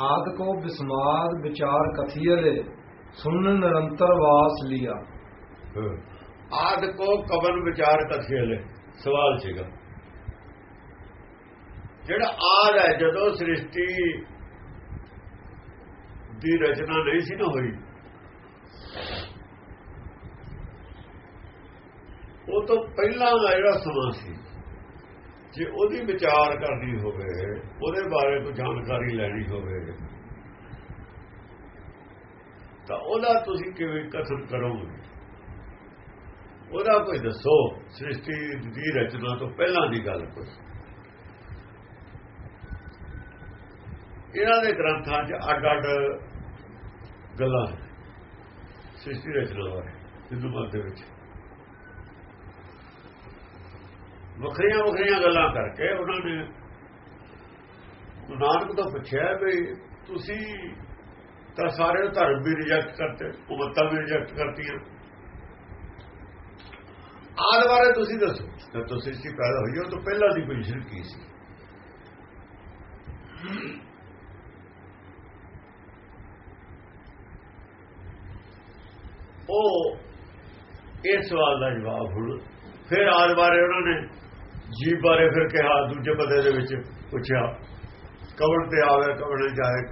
ਆਦ ਕੋ ਬਿਸਮਾਦ ਵਿਚਾਰ ਕਥੀਲੇ ਸੁਨ ਨਿਰੰਤਰ ਵਾਸ ਲਿਆ। ਆਦ ਕੋ ਕਵਨ ਵਿਚਾਰ ਕਥੇਲੇ ਸਵਾਲ ਸੀਗਾ। ਜਿਹੜਾ ਆਦ ਹੈ, ਜਦੋਂ ਸ੍ਰਿਸ਼ਟੀ ਦੀ ਰਚਨਾ ਨਹੀਂ ਸੀ ਨਾ ਹੋਈ, ਉਹ ਤੋਂ ਪਹਿਲਾਂ ਦਾ ਜਿਹੜਾ ਸਮਾਂ ਸੀ ਜੇ ਉਹਦੀ ਵਿਚਾਰ ਕਰਨੀ ਹੋਵੇ, ਉਹਦੇ ਬਾਰੇ ਕੋਈ ਜਾਣਕਾਰੀ ਲੈਣੀ ਹੋਵੇ, ਤਾਂ ਉਹਦਾ ਤੁਸੀਂ ਕਿਵੇਂ ਕਥਨ ਕਰੋਗੇ? ਉਹਦਾ ਕੋਈ ਦੱਸੋ, ਸ੍ਰਿਸ਼ਟੀ ਦੀ ਰਚਨਾ ਤੋਂ ਪਹਿਲਾਂ ਦੀ ਗੱਲ ਕੋਈ। ਇਹਨਾਂ ਦੇ ਗ੍ਰੰਥਾਂ 'ਚ ਅੱਡ-ਅੱਡ ਗੱਲਾਂ ਸ੍ਰਿਸ਼ਟੀ ਰਚਨਾ ਬਾਰੇ, ਹਿੰਦੂ ਮਤ ਦੇ ਵਿੱਚ। ਵੱਖਰੀਆਂ ਵੱਖਰੀਆਂ ਗੱਲਾਂ ਕਰਕੇ ਉਹਨਾਂ ਨੇ ਨਾਨਕ ਤੋਂ ਪੁੱਛਿਆ ਵੀ ਤੁਸੀਂ ਤਾਂ ਸਾਰੇ ਧਰਮ ਵੀ ਰਿਜੈਕਟ ਕਰਤੇ, ਉਮਤਾਂ ਵੀ ਰਿਜੈਕਟ ਕਰਤੀਆਂ। ਆਦ ਬਾਰੇ ਤੁਸੀਂ ਦੱਸੋ। ਜਦ ਤੁਸੀਂ ਸੀ ਪੈਦਾ ਹੋਈ ਉਹ ਤੋਂ ਪਹਿਲਾਂ ਦੀ ਪੋਜੀਸ਼ਨ ਕੀ ਸੀ? ਉਹ ਇਸ ਸਵਾਲ ਦਾ ਜਵਾਬ ਹੁਣ ਫਿਰ ਆਦ ਬਾਰੇ ਉਹਨਾਂ ਨੇ ਜੀਵ ਬਾਰੇ ਫਿਰ ਕਿਹਾ ਦੂਜੇ ਪਦੇ ਦੇ ਵਿੱਚ ਪੁੱਛਿਆ ਕਵਣ ਤੇ ਆਵੇ ਕਵਣ ਜਾਏ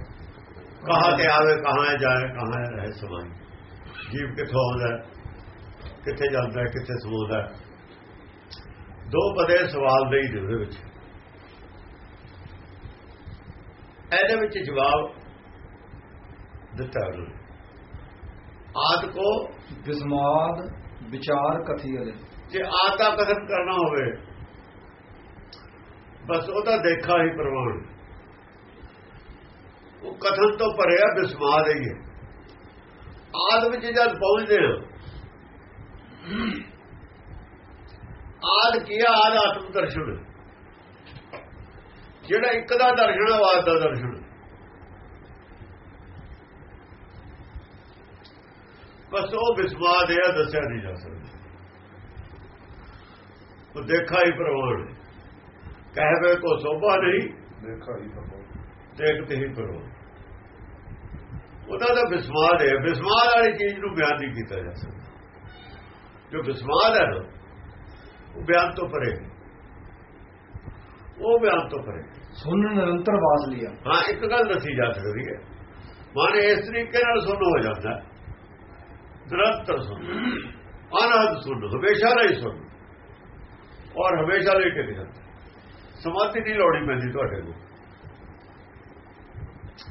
ਕਹਾਂ ਤੇ ਆਵੇ ਕਹਾਂ ਜਾਏ ਕਹਾਂ ਰਹੇ ਸਮਾਈ। ਜੀਵ ਕਿੱਥੋਂ ਆਉਂਦਾ ਕਿੱਥੇ ਜਾਂਦਾ ਕਿੱਥੇ ਸਮਾਉਂਦਾ ਦੋ ਪਦੇ ਸਵਾਲ ਦੇ ਹੀ ਦੇ ਵਿੱਚ। ਇਹਦੇ ਵਿੱਚ ਜਵਾਬ ਦਿੱਤਾ ਉਹਨਾਂ। ਆਦ ਕੋ ਬਿਸਮਾਦ ਵਿਚਾਰ ਕਥੀਲੇ ਜੇ ਆਦ ਦਾ ਕਥਨ ਕਰਨਾ ਹੋਵੇ ਬਸ ਉਹਦਾ ਦੇਖਾ ਹੀ ਪ੍ਰਵਾਨ ਉਹ ਕਥਨ ਤੋਂ ਭਰਿਆ ਬਿਸਮਾਦ ਹੀ ਹੈ। ਆਦ ਵਿੱਚ ਜਦ ਪਹੁੰਚਦੇ ਹਾਂ ਆਦ ਕੀਆ ਆਦ ਆਤਮ ਦਰਸ਼ਨ। ਜਿਹੜਾ ਇੱਕ ਦਾ ਦਰਸ਼ਨ ਆਵਾਜ਼ ਦਾ ਦਰਸ਼ਨ। ਬਸ ਉਹ ਬਿਸਮਾਦ ਹੈ ਦੱਸਿਆ ਨਹੀਂ ਜਾ ਸਕਦਾ। ਉਹ ਦੇਖਾ ਹੀ ਪ੍ਰਵਾਨ ਕਹਿਵੇ ਕੋ ਸੋਭਾ ਨਹੀਂ। ਦੇਖਾ ਹੀ ਦੇਖਦੇ ਹੀ ਪ੍ਰਵਾਨ ਉਹਦਾ ਤਾਂ ਬਿਸਮਾਦ ਹੈ। ਬਿਸਮਾਦ ਵਾਲੀ ਚੀਜ਼ ਨੂੰ ਬਿਆਨ ਨਹੀਂ ਕੀਤਾ ਜਾ ਸਕਦਾ। ਜੋ ਬਿਸਮਾਦ ਹੈ ਨਾ ਉਹ ਬਿਆਨ ਤੋਂ ਪਰੇ। ਉਹ ਬਿਆਨ ਤੋਂ ਪਰੇ। ਸੁਨ ਨਿਰੰਤਰ ਵਾਸ ਲਿਆ ਹਾਂ ਇੱਕ ਗੱਲ ਦੱਸੀ ਜਾ ਸਕਦੀ ਹੈ। ਮਨ ਇਸ ਤਰੀਕੇ ਨਾਲ ਸੁਣ ਹੋ ਜਾਂਦਾ। ਨਿਰੰਤਰ ਸੁਣ। ਅਨਹਦ ਸੁਣ। ਹਮੇਸ਼ਾ ਲਈ ਸੁਣ। ਔਰ ਹਮੇਸ਼ਾ ਲਈ ਟਿਕ ਜਾਂਦਾ। ਸਮਾਧੀ ਦੀ ਲੋੜੀ ਪੈਂਦੀ ਤੁਹਾਡੇ ਕੋਲ।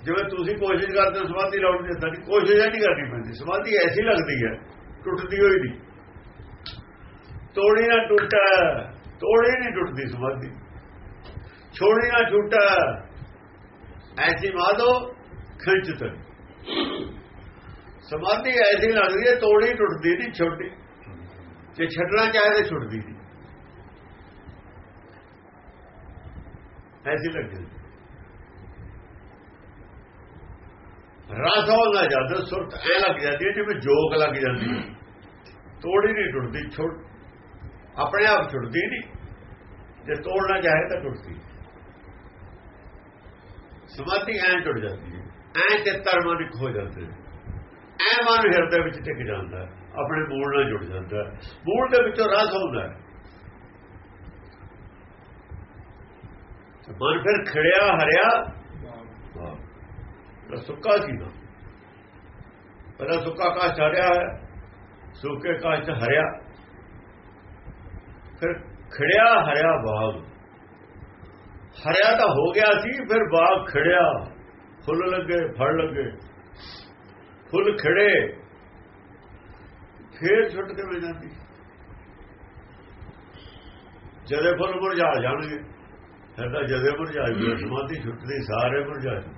ਜਿਵੇਂ ਤੁਸੀਂ ਕੋਸ਼ਿਸ਼ ਕਰਦੇ ਹੋ ਸਮਾਧੀ ਲਾਉਣ ਦੀ ਤਾਂ ਕੋਸ਼ਿਸ਼ ਨਹੀਂ ਕਰਨੀ ਪੈਂਦੀ। ਸਮਾਧੀ ਐਸੀ ਲੱਗਦੀ ਹੈ, ਟੁੱਟਦੀ ਹੋਈ ਨਹੀਂ। ਤੋੜੀ ਨਾ ਟੁੱਟਾ, ਤੋੜੀ ਨਹੀਂ ਟੁੱਟਦੀ ਸਮਾਧੀ ਛੋੜੀ ਨਾ ਛੁੱਟਾ, ਐਸੀ ਮਾਦੋ ਖਿੱਚਤ ਸਮਾਧੀ ਐਸੀ ਲੱਗਦੀ ਹੈ, ਤੋੜੀ ਟੁੱਟਦੀ ਨਹੀਂ, ਛੋਟੀ। ਜੇ ਛੱਡਣਾ ਚਾਹੇ ਤਾਂ ਛੁੱਟਦੀ ਨਹੀਂ। ਐਸੀ ਲੱਗਦੀ ਰਸ ਹੋਣਾ ਜਦ, ਸੁਰਤ ਐ ਲੱਗ ਜਾਂਦੀ ਹੈ ਜਿਵੇਂ ਜੋਗ ਲੱਗ ਜਾਂਦੀ ਹੈ। ਤੋੜੀ ਨਹੀਂ ਟੁੱਟਦੀ, ਛੁੱਟ ਆਪਣੇ ਆਪ ਛੁੱਟਦੀ ਨਹੀਂ। ਜੇ ਤੋੜਨਾ ਚਾਹੇ ਤਾਂ ਟੁੱਟਦੀ। ਸਮਾਧੀ ਐਂ ਟੁੱਟ ਜਾਂਦੀ ਹੈ, ਐਂ ਚਿੱਤਰ ਮਨ ਇੱਕ ਹੋ ਜਾਂਦੇ ਐ ਮਨ ਹਿਰਦੇ ਵਿੱਚ ਟਿਕ ਜਾਂਦਾ ਆਪਣੇ ਮੂਲ ਨਾਲ ਜੁੜ ਜਾਂਦਾ ਮੂਲ ਦੇ ਵਿੱਚੋਂ ਰਸ ਹੁੰਦਾ ਹੈ। ਮਨ ਫਿਰ ਖੜਿਆ ਹਰਿਆ। ਵਾਹ ਸੁੱਕਾ ਸੀ ਨਾ। ਪਹਿਲਾਂ ਸੁੱਕਾ ਹਰਿਆ ਹੈ ਸੁੱਕੇ ਕਾਸ਼ ਚ ਹਰਿਆ। ਫਿਰ ਖੜਿਆ ਹਰਿਆ ਬਾਗ। ਹਰਿਆ ਤਾਂ ਹੋ ਗਿਆ ਸੀ ਫਿਰ ਬਾਗ ਖੜਿਆ। ਫੁੱਲ ਲੱਗੇ ਫੜ ਲੱਗੇ। ਫੁੱਲ ਖੜੇ। ਫੇਰ ਛੁੱਟ ਕੇ ਮਿਲ ਜਾਂਦੀ। ਜਦੇ ਫੁੱਲ ਮੁਰਝਾ ਜਾਣਗੇ। ਫਿਰ ਤਾਂ ਜਦੇ ਮੁਰਝਾ ਜੂ ਸਮਾਧੀ ਛੁੱਟਦੀ, ਸਾਰੇ ਮੁਰਝਾ ਜੂ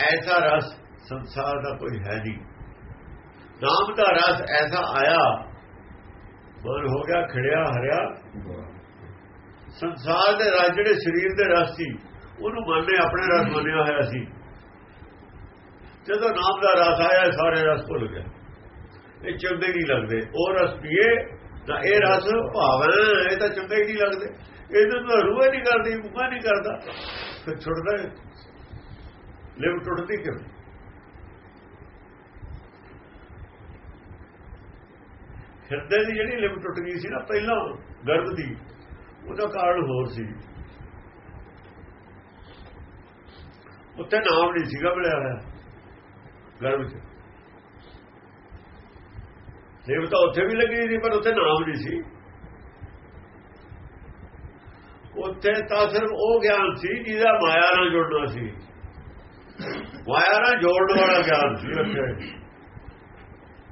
ਐਸਾ ਰਸ ਸੰਸਾਰ ਦਾ ਕੋਈ ਹੈ ਨਹੀਂ। ਨਾਮ ਦਾ ਰਸ ਐਸਾ ਆਇਆ ਮਨ ਹੋ ਗਿਆ, ਖੜਿਆ, ਹਰਿਆ। ਸੰਸਾਰ ਦੇ ਰਸ, ਜਿਹੜੇ ਸਰੀਰ ਦੇ ਰਸ ਸੀ, ਉਹਨੂੰ ਮਨ ਨੇ ਆਪਣੇ ਰਸ ਮੰਨਿਆ ਹੋਇਆ ਸੀ। ਜਦੋਂ ਨਾਮ ਦਾ ਰਸ ਆਇਆ, ਸਾਰੇ ਰਸ ਭੁੱਲ ਗਏ। ਇਹ ਚੰਗੇ ਨਹੀਂ ਲੱਗਦੇ। ਉਹ ਰਸ ਪੀਏ ਤਾਂ ਇਹ ਰਸ ਭਾਵਨਾ ਇਹ ਤਾਂ ਚੰਗਾ ਹੀ ਨਹੀਂ ਲੱਗਦੇ। ਇਹਦੇ ਤਾਂ ਰੂਹ ਨਹੀਂ ਕਰਦੀ ਮੁਕਾ ਨਹੀਂ ਕਰਦਾ। ਫਿਰ ਛੁੱਟਦਾ ਲਿਵ ਟੁੱਟਦੀ ਕਿਉਂ? ਹਿਰਦੇ ਦੀ ਜਿਹੜੀ ਲਿਵ ਟੁੱਟ ਗਈ ਸੀ ਨਾ, ਪਹਿਲਾਂ ਗਰਭ ਦੀ, ਉਹਦਾ ਕਾਰਨ ਹੋਰ ਸੀ। ਉੱਥੇ ਨਾਮ ਨਹੀਂ ਸੀਗਾ ਮਿਲਿਆ ਹੋਇਆ, ਗਰਭ ਚ। ਲਿਵ ਤਾਂ ਉੱਥੇ ਵੀ ਲੱਗੀ ਸੀ, ਪਰ ਉੱਥੇ ਨਾਮ ਨਹੀਂ ਸੀ। ਉੱਥੇ ਤਾਂ ਸਿਰਫ ਉਹ ਗਿਆਨ ਸੀ ਜਿਹਦਾ ਮਾਇਆ ਨਾਲ ਜੁੜਨਾ ਸੀ। ਮਾਇਆ ਨਾਲ ਜੋੜਨ ਵਾਲਾ ਗਿਆਨ ਸੀ ਉੱਥੇ।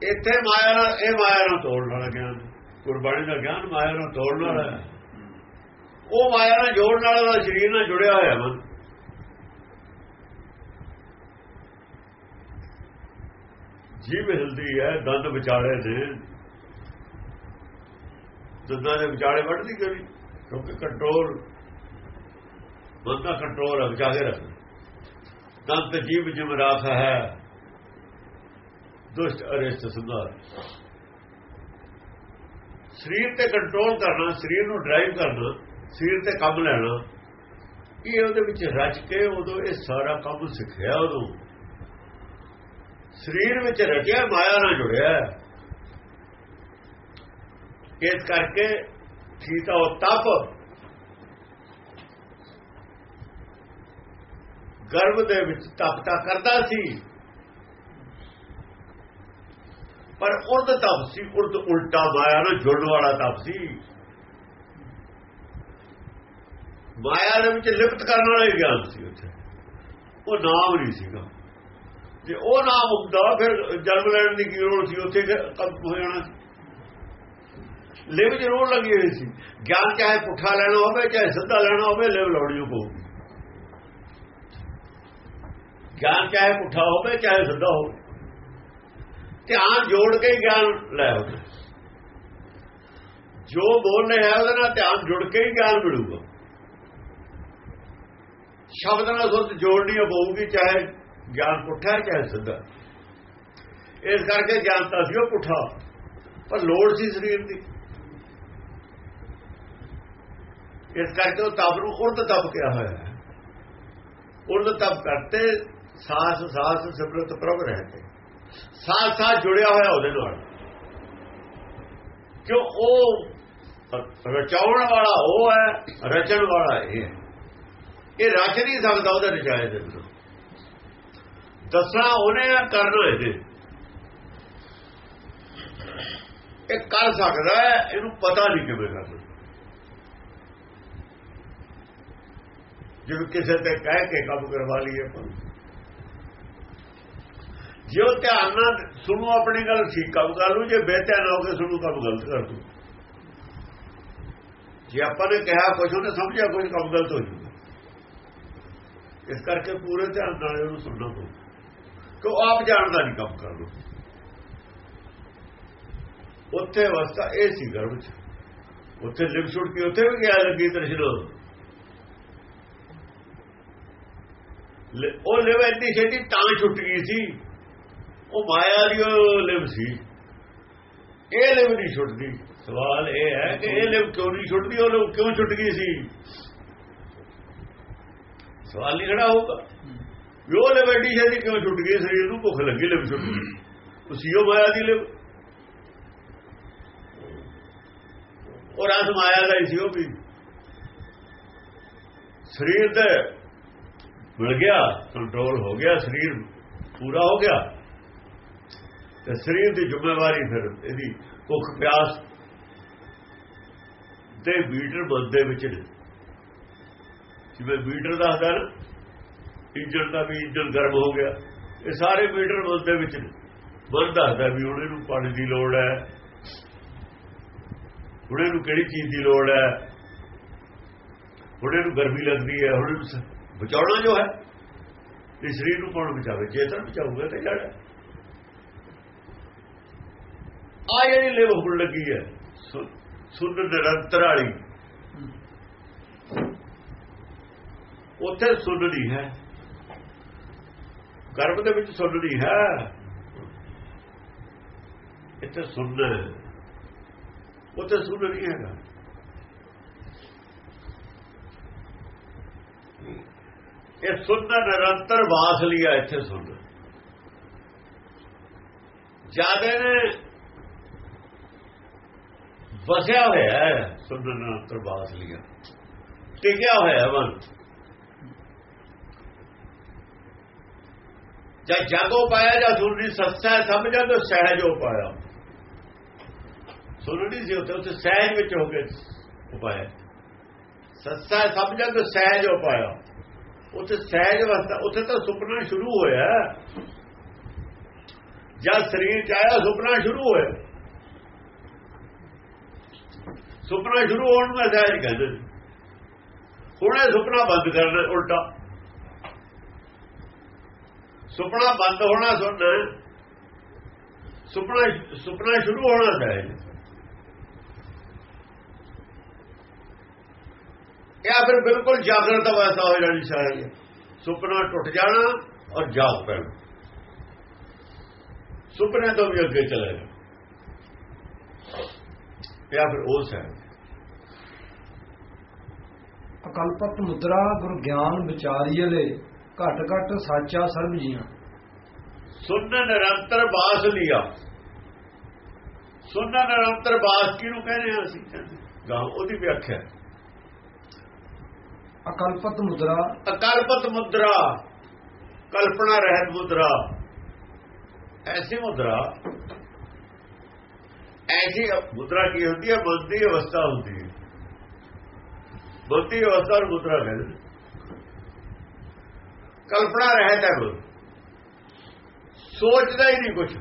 ਇੱਥੇ ਮਾਇਆ ਨਾਲ, ਇਹ ਮਾਇਆ ਨਾਲ ਤੋੜਨ ਵਾਲਾ ਗਿਆਨ ਗੁਰਬਾਣੀ ਦਾ ਗਿਆਨ ਮਾਇਆ ਨਾਲ ਤੋੜਨ ਵਾਲਾ ਉਹ ਮਾਇਆ ਨਾਲ ਜੋੜਨ ਵਾਲਾ ਦਾ ਸਰੀਰ ਨਾਲ ਜੁੜਿਆ ਹੋਇਆ ਮਨ। ਜੀਵ ਹਿਲਦੀ ਹੈ, ਦੰਦ ਵਿਚਾਲੇ ਨੇ ਦੰਦਾਂ ਦੇ ਵਿਚਾਲੇ ਵੱਢਦੀ ਕਿਉਂ ਕਿਉਂਕਿ ਕੰਟਰੋਲ ਬੰਦਾ ਕੰਟਰੋਲ ਹੈ ਵਿਚਾਲੇ ਰੱਖਦਾ ਦੰਦ ਜੀਭ ਜਿਮ ਰਾਖ ਹੈ, ਦੁਸ਼ਟ ਅਰਿਸ਼ਟ ਸੁਧਾਰ। ਸਰੀਰ ਤੇ ਕੰਟਰੋਲ ਕਰਨਾ, ਸਰੀਰ ਨੂੰ ਡਰਾਈਵ ਕਰਨਾ, ਸਰੀਰ ਤੇ ਕੰਮ ਲੈਣਾ, ਇਹ ਉਹਦੇ ਵਿੱਚ ਰਚ ਕੇ ਉਦੋਂ ਇਹ ਸਾਰਾ ਕੰਮ ਸਿੱਖਿਆ ਉਦੋਂ ਸਰੀਰ ਵਿੱਚ ਰਚਿਆ ਮਾਇਆ ਨਾਲ ਜੁੜਿਆ। ਇਸ ਕਰਕੇ ਸੀਤਾ ਉਹ ਤਪ, ਗਰਭ ਦੇ ਵਿੱਚ ਤਪ ਤਾਂ ਕਰਦਾ ਸੀ। ਪਰ ਉਰਦ ਤਪ ਸੀ ਉਰਦ ਉਲਟਾ ਮਾਇਆ ਨਾਲ ਜੁੜਨ ਵਾਲਾ ਤਪ ਸੀ। ਮਾਇਆ ਦੇ ਵਿੱਚ ਲਿਪਤ ਕਰਨ ਵਾਲਾ ਗਿਆਨ ਸੀ ਉੱਥੇ। ਉਹ ਨਾਮ ਨਹੀਂ ਸੀਗਾ। ਜੇ ਉਹ ਨਾ ਹੁੰਦਾ ਫਿਰ ਜਨਮ ਲੈਣ ਦੀ ਕੀ ਲੋੜ ਸੀ? ਉੱਥੇ ਕਦ ਹੋ ਜਾਣਾ ਲਿਵ ਜ਼ਰੂਰ ਲੱਗੀ ਹੋਈ ਸੀ। ਗਿਆਨ ਚਾਹੇ ਪੁੱਠਾ ਲੈਣਾ ਹੋਵੇ, ਚਾਹੇ ਸਿੱਧਾ ਲੈਣਾ ਹੋਵੇ, ਲਿਵ ਲਾਉਣੀ ਪਊਗੀ ਗਿਆਨ ਚਾਹੇ ਪੁੱਠਾ ਹੋਵੇ, ਚਾਹੇ ਸਿੱਧਾ ਹੋਵੇ। ਧਿਆਨ ਜੋੜ ਕੇ ਗਿਆਨ ਲੈ ਆਉਂਦੇ। ਜੋ ਬੋਲ ਰਿਹਾ ਉਹਦੇ ਨਾਲ ਧਿਆਨ ਜੁੜ ਕੇ ਹੀ ਗਿਆਨ ਮਿਲੂਗਾ। ਸ਼ਬਦ ਨਾਲ ਸੁਰਤ ਜੋੜਨੀ ਪਊਗੀ ਚਾਹੇ ਗਿਆਨ ਪੁੱਠਾ ਹੈ ਚਾਹੇ ਸਿੱਧਾ ਇਸ ਕਰਕੇ ਗਿਆਨਤਾ ਸੀ ਉਹ ਪੁੱਠਾ। ਪਰ ਲੋੜ ਸੀ ਸਰੀਰ ਦੀ। ਇਸ ਕਰਕੇ ਉਹ ਤਪ ਨੂੰ ਉਰਦ ਤਪ ਕਿਹਾ ਹੋਇਆ ਹੈ। ਉਰਦ ਤਪ ਕਰਤੇ ਸਾਸ ਸਾਸ ਸਿਮਰਤ ਪ੍ਰਭ ਰਹਤੇ ਸਾਥ ਸਾਥ ਜੁੜਿਆ ਹੋਇਆ ਉਹਦੇ ਨਾਲ। ਕਿਉਂ ਉਹ ਰਚਾਉਣ ਵਾਲਾ ਉਹ ਹੈ, ਰਚਣ ਵਾਲਾ ਇਹ ਹੈ। ਇਹ ਰਚ ਨਹੀਂ ਸਕਦਾ ਉਹਦੇ ਰਚਾਏ ਦੇ ਵਿੱਚ ਦੱਸਣਾ ਉਹਨੇ ਆ ਕਰਨਾ ਇਹਦੇ। ਇਹ ਕਰ ਸਕਦਾ ਹੈ, ਇਹਨੂੰ ਪਤਾ ਨਹੀਂ ਕਿਵੇਂ ਕਰਨਾ ਜਿਵੇਂ ਕਿਸੇ ਤੇ ਕਹਿ ਕੇ ਕੰਮ ਕਰਵਾ ਲਈਏ ਪਰ ਜੇ ਉਹ ਧਿਆਨ ਨਾਲ ਸੁਣੋ, ਆਪਣੀ ਗੱਲ ਠੀਕ, ਕੰਮ ਕਰ ਲੂ ਜੇ ਬੇਧਿਆਨ ਹੋ ਕੇ ਸੁਣੋ, ਕੰਮ ਗਲਤ ਕਰ ਦੂ ਜੇ ਆਪਾਂ ਨੇ ਕਿਹਾ ਕੁਝ ਉਹਨੇ ਸਮਝਿਆ ਕੁਝ ਕੰਮ ਗਲਤ ਹੋ ਜੂਗਾ ਇਸ ਕਰਕੇ ਪੂਰੇ ਧਿਆਨ ਨਾਲ ਇਹਨੂੰ ਸੁਣਨਾ ਪਊ। ਕਿ ਉਹ ਆਪ ਜਾਣਦਾ ਨਹੀਂ ਕੰਮ ਕਰ ਲੂ ਉੱਥੇ ਅਵਸਥਾ ਇਹ ਸੀ ਗਰਭ ਚ। ਉੱਥੇ ਲਿਵ ਛੁੱਟ ਕੇ ਉੱਥੇ ਵੀ ਗਿਆ ਲੱਗੀ ਤ੍ਰਿਸ਼ਨਾ ਉਹ ਲਿਵ ਇੰਨੀ ਛੇਤੀ ਤਾਂ ਛੁੱਟ ਗਈ ਸੀ। ਉਹ ਮਾਇਆ ਦੀ ਉਹ ਲਿਵ ਸੀ। ਇਹ ਲਿਵ ਨਹੀਂ ਛੁੱਟਦੀ। ਸਵਾਲ ਇਹ ਹੈ ਕਿ ਇਹ ਲਿਵ ਕਿਉਂ ਨਹੀਂ ਛੁੱਟਦੀ? ਉਹ ਲਿਵ ਕਿਉਂ ਛੁੱਟ ਗਈ ਸੀ? ਸਵਾਲ ਨਹੀਂ ਖੜਾ ਹੋਊਗਾ। ਵੀ ਉਹ ਲਿਵ ਐਡੀ ਛੇਤੀ ਕਿਉਂ ਛੁੱਟ ਗਈ, ਸਰੀਰ ਨੂੰ ਭੁੱਖ ਲੱਗੀ ਲਿਵ ਛੁੱਟ ਗਈ। ਉਹ ਉਹ ਮਾਇਆ ਦੀ ਲਿਵ ਔਰ ਰਸ ਮਾਇਆ ਦਾ ਹੀ ਸੀ ਉਹ ਵੀ। ਸਰੀਰ ਤੇ ਮਿਲ ਗਿਆ ਕੰਟਰੋਲ ਹੋ ਗਿਆ, ਸਰੀਰ ਪੂਰਾ ਹੋ ਗਿਆ। ਤੇ ਸਰੀਰ ਦੀ ਜ਼ਿੰਮੇਵਾਰੀ ਫਿਰ ਇਹਦੀ ਭੁੱਖ ਪਿਆਸ ਤੇ ਬੀਟਰ ਬੰਦੇ ਵਿੱਚ। ਜਿਵੇਂ ਬੀਟਰ ਦੱਸਦਾ ਨਾ ਇੰਜਨ ਦਾ ਵੀ ਇੰਜਨ ਗਰਮ ਹੋ ਗਿਆ। ਇਹ ਸਾਰੇ ਬੀਟਰ ਬੰਦੇ ਵਿੱਚ ਨੇ। ਬੰਦ ਦੱਸਦਾ ਵੀ ਹੁਣ ਇਹਨੂੰ ਪਾਣੀ ਦੀ ਲੋੜ ਹੈ। ਹੁਣ ਇਹਨੂੰ ਕਿਹੜੀ ਚੀਜ਼ ਦੀ ਲੋੜ ਹੈ? ਹੁਣ ਇਹਨੂੰ ਗਰਮੀ ਲੱਗਦੀ ਹੈ। ਹੁਣ ਬਚਾਉਣਾ ਜੋ ਹੈ। ਇਸ ਸਰੀਰ ਨੂੰ ਕੌਣ ਬਚਾਵੇ? ਚੇਤਨ ਬਚਾਊਗਾ ਤੇ ਜੜ ਆ ਜਿਹੜੀ ਲਿਵ ਹੁਣ ਲੱਗੀ ਹੈ ਸੁਣ ਨਿਰੰਤਰ ਵਾਲੀ ਉੱਥੇ ਸੁਣਨੀ ਹੈ। ਗਰਭ ਦੇ ਵਿੱਚ ਸੁਣ ਸੁਣਨੀ ਹੈ। ਇੱਥੇ ਸੁਣਨਾ ਉੱਥੇ ਸੁਣ ਨਹੀਂ ਹੈਗਾ। ਇਹ ਸੁਣਨਾ ਨਿਰੰਤਰ ਵਾਸ ਲਿਆ ਇੱਥੇ ਸੁਣਨਾ ਜ਼ਿਆਦਾ ਨੇ ਵਸਿਆ ਹੋਇਆ ਸੁਣਨਾ ਨਿਰੰਤਰ ਵਾਸ ਲਿਆ ਟਿਕਿਆ ਹੋਇਆ ਮਨ। ਜਾਂ ਜਾਗੋ ਪਾਇਆ ਜਾਂ ਸੁਣਨੀ ਸੱਚਾ ਸਮਝਾ ਸਹਿਜ ਸਹਿਜੋ ਪਾਇਆ? ਸੁਣਨੀ ਸੀ ਉੱਥੇ ਉੱਥੇ ਸਹਿਜ ਵਿੱਚ ਹੋ ਕੇ ਉਪਾਇਆ ਸੱਚਾ ਸਮਝਾ ਤਾਂ ਸਹਿਜੋ ਪਾਇਆ। ਉੱਥੇ ਸਹਿਜ ਅਵਸਥਾ, ਉੱਥੇ ਤਾਂ ਸੁਪਨਾ ਸ਼ੁਰੂ ਹੋਇਆ। ਜਦ ਸਰੀਰ ਚ ਆਇਆ, ਸੁਪਨਾ ਸ਼ੁਰੂ ਹੋਇਆ। ਸੁਪਨਾ ਸ਼ੁਰੂ ਹੋਣ ਦਾ ਸਹਿਜ ਕਹਿੰਦੇ ਨੇ ਹੁਣ ਇਹ ਸੁਪਨਾ ਬੰਦ ਕਰਨਾ, ਉਲਟਾ। ਸੁਪਨਾ ਬੰਦ ਹੋਣਾ ਸੁਣ। ਸੁਪਨਾ ਸੁਪਨਾ ਸ਼ੁਰੂ ਹੋਣਾ ਸਹਿਜ ਇਹ ਫਿਰ ਬਿਲਕੁਲ ਜਾਗਰਤ ਅਵਸਥਾ ਹੋ ਜਾਣੀ ਚਾਹੀਦੀ ਸੁਪਨਾ ਟੁੱਟ ਜਾਣਾ ਔਰ ਜਾਗ ਪੈਣਾ। ਸੁਪਨੇ ਤੋਂ ਵੀ ਅੱਗੇ ਚਲੇ ਜਾਣਾ ਜਾਂ ਫਿਰ ਉਹ ਹੈ। ਅਕਲਪਤ ਮੁਦਰਾ ਗੁਰ ਗਿਆਨ ਵਿਚਾਰੀਲੇ ਘਟ ਘਟ ਸਾਚਾ ਸਰਬ ਜੀਆਂ। ਸੁਣਨ ਨਿਰੰਤਰ ਬਾਸ ਲਿਆ। ਸੁਣਨ ਨਿਰੰਤਰ ਬਾਸ ਕਿਹਨੂੰ ਕਹਿੰਦੇ ਆ ਅਸੀਂ? ਗਾਂ ਉਹਦੀ ਵਿਆਖਿਆ। ਅਕਲਪਤ ਮੁਦਰਾ। ਅਕਲਪਤ ਮੁਦਰਾ। ਕਲਪਨਾ ਰਹਿਤ ਮੁਦਰਾ। ਐਸੀ ਮੁਦਰਾ। ਐਸੀ ਮੁਦਰਾ ਕੀ ਹੁੰਦੀ ਹੈ? ਬੰਦੀ ਅਵਸਥਾ ਹੁੰਦੀ ਹੈ। ਬੰਦੀ ਅਵਸਥਾ ਮੁਦਰਾ ਕਹਿੰਦੇ ਕਲਪਨਾ ਰਹਿਤ ਹੈ ਉਹ ਸੋਚਦਾ ਹੀ ਨਹੀਂ ਕੁਝ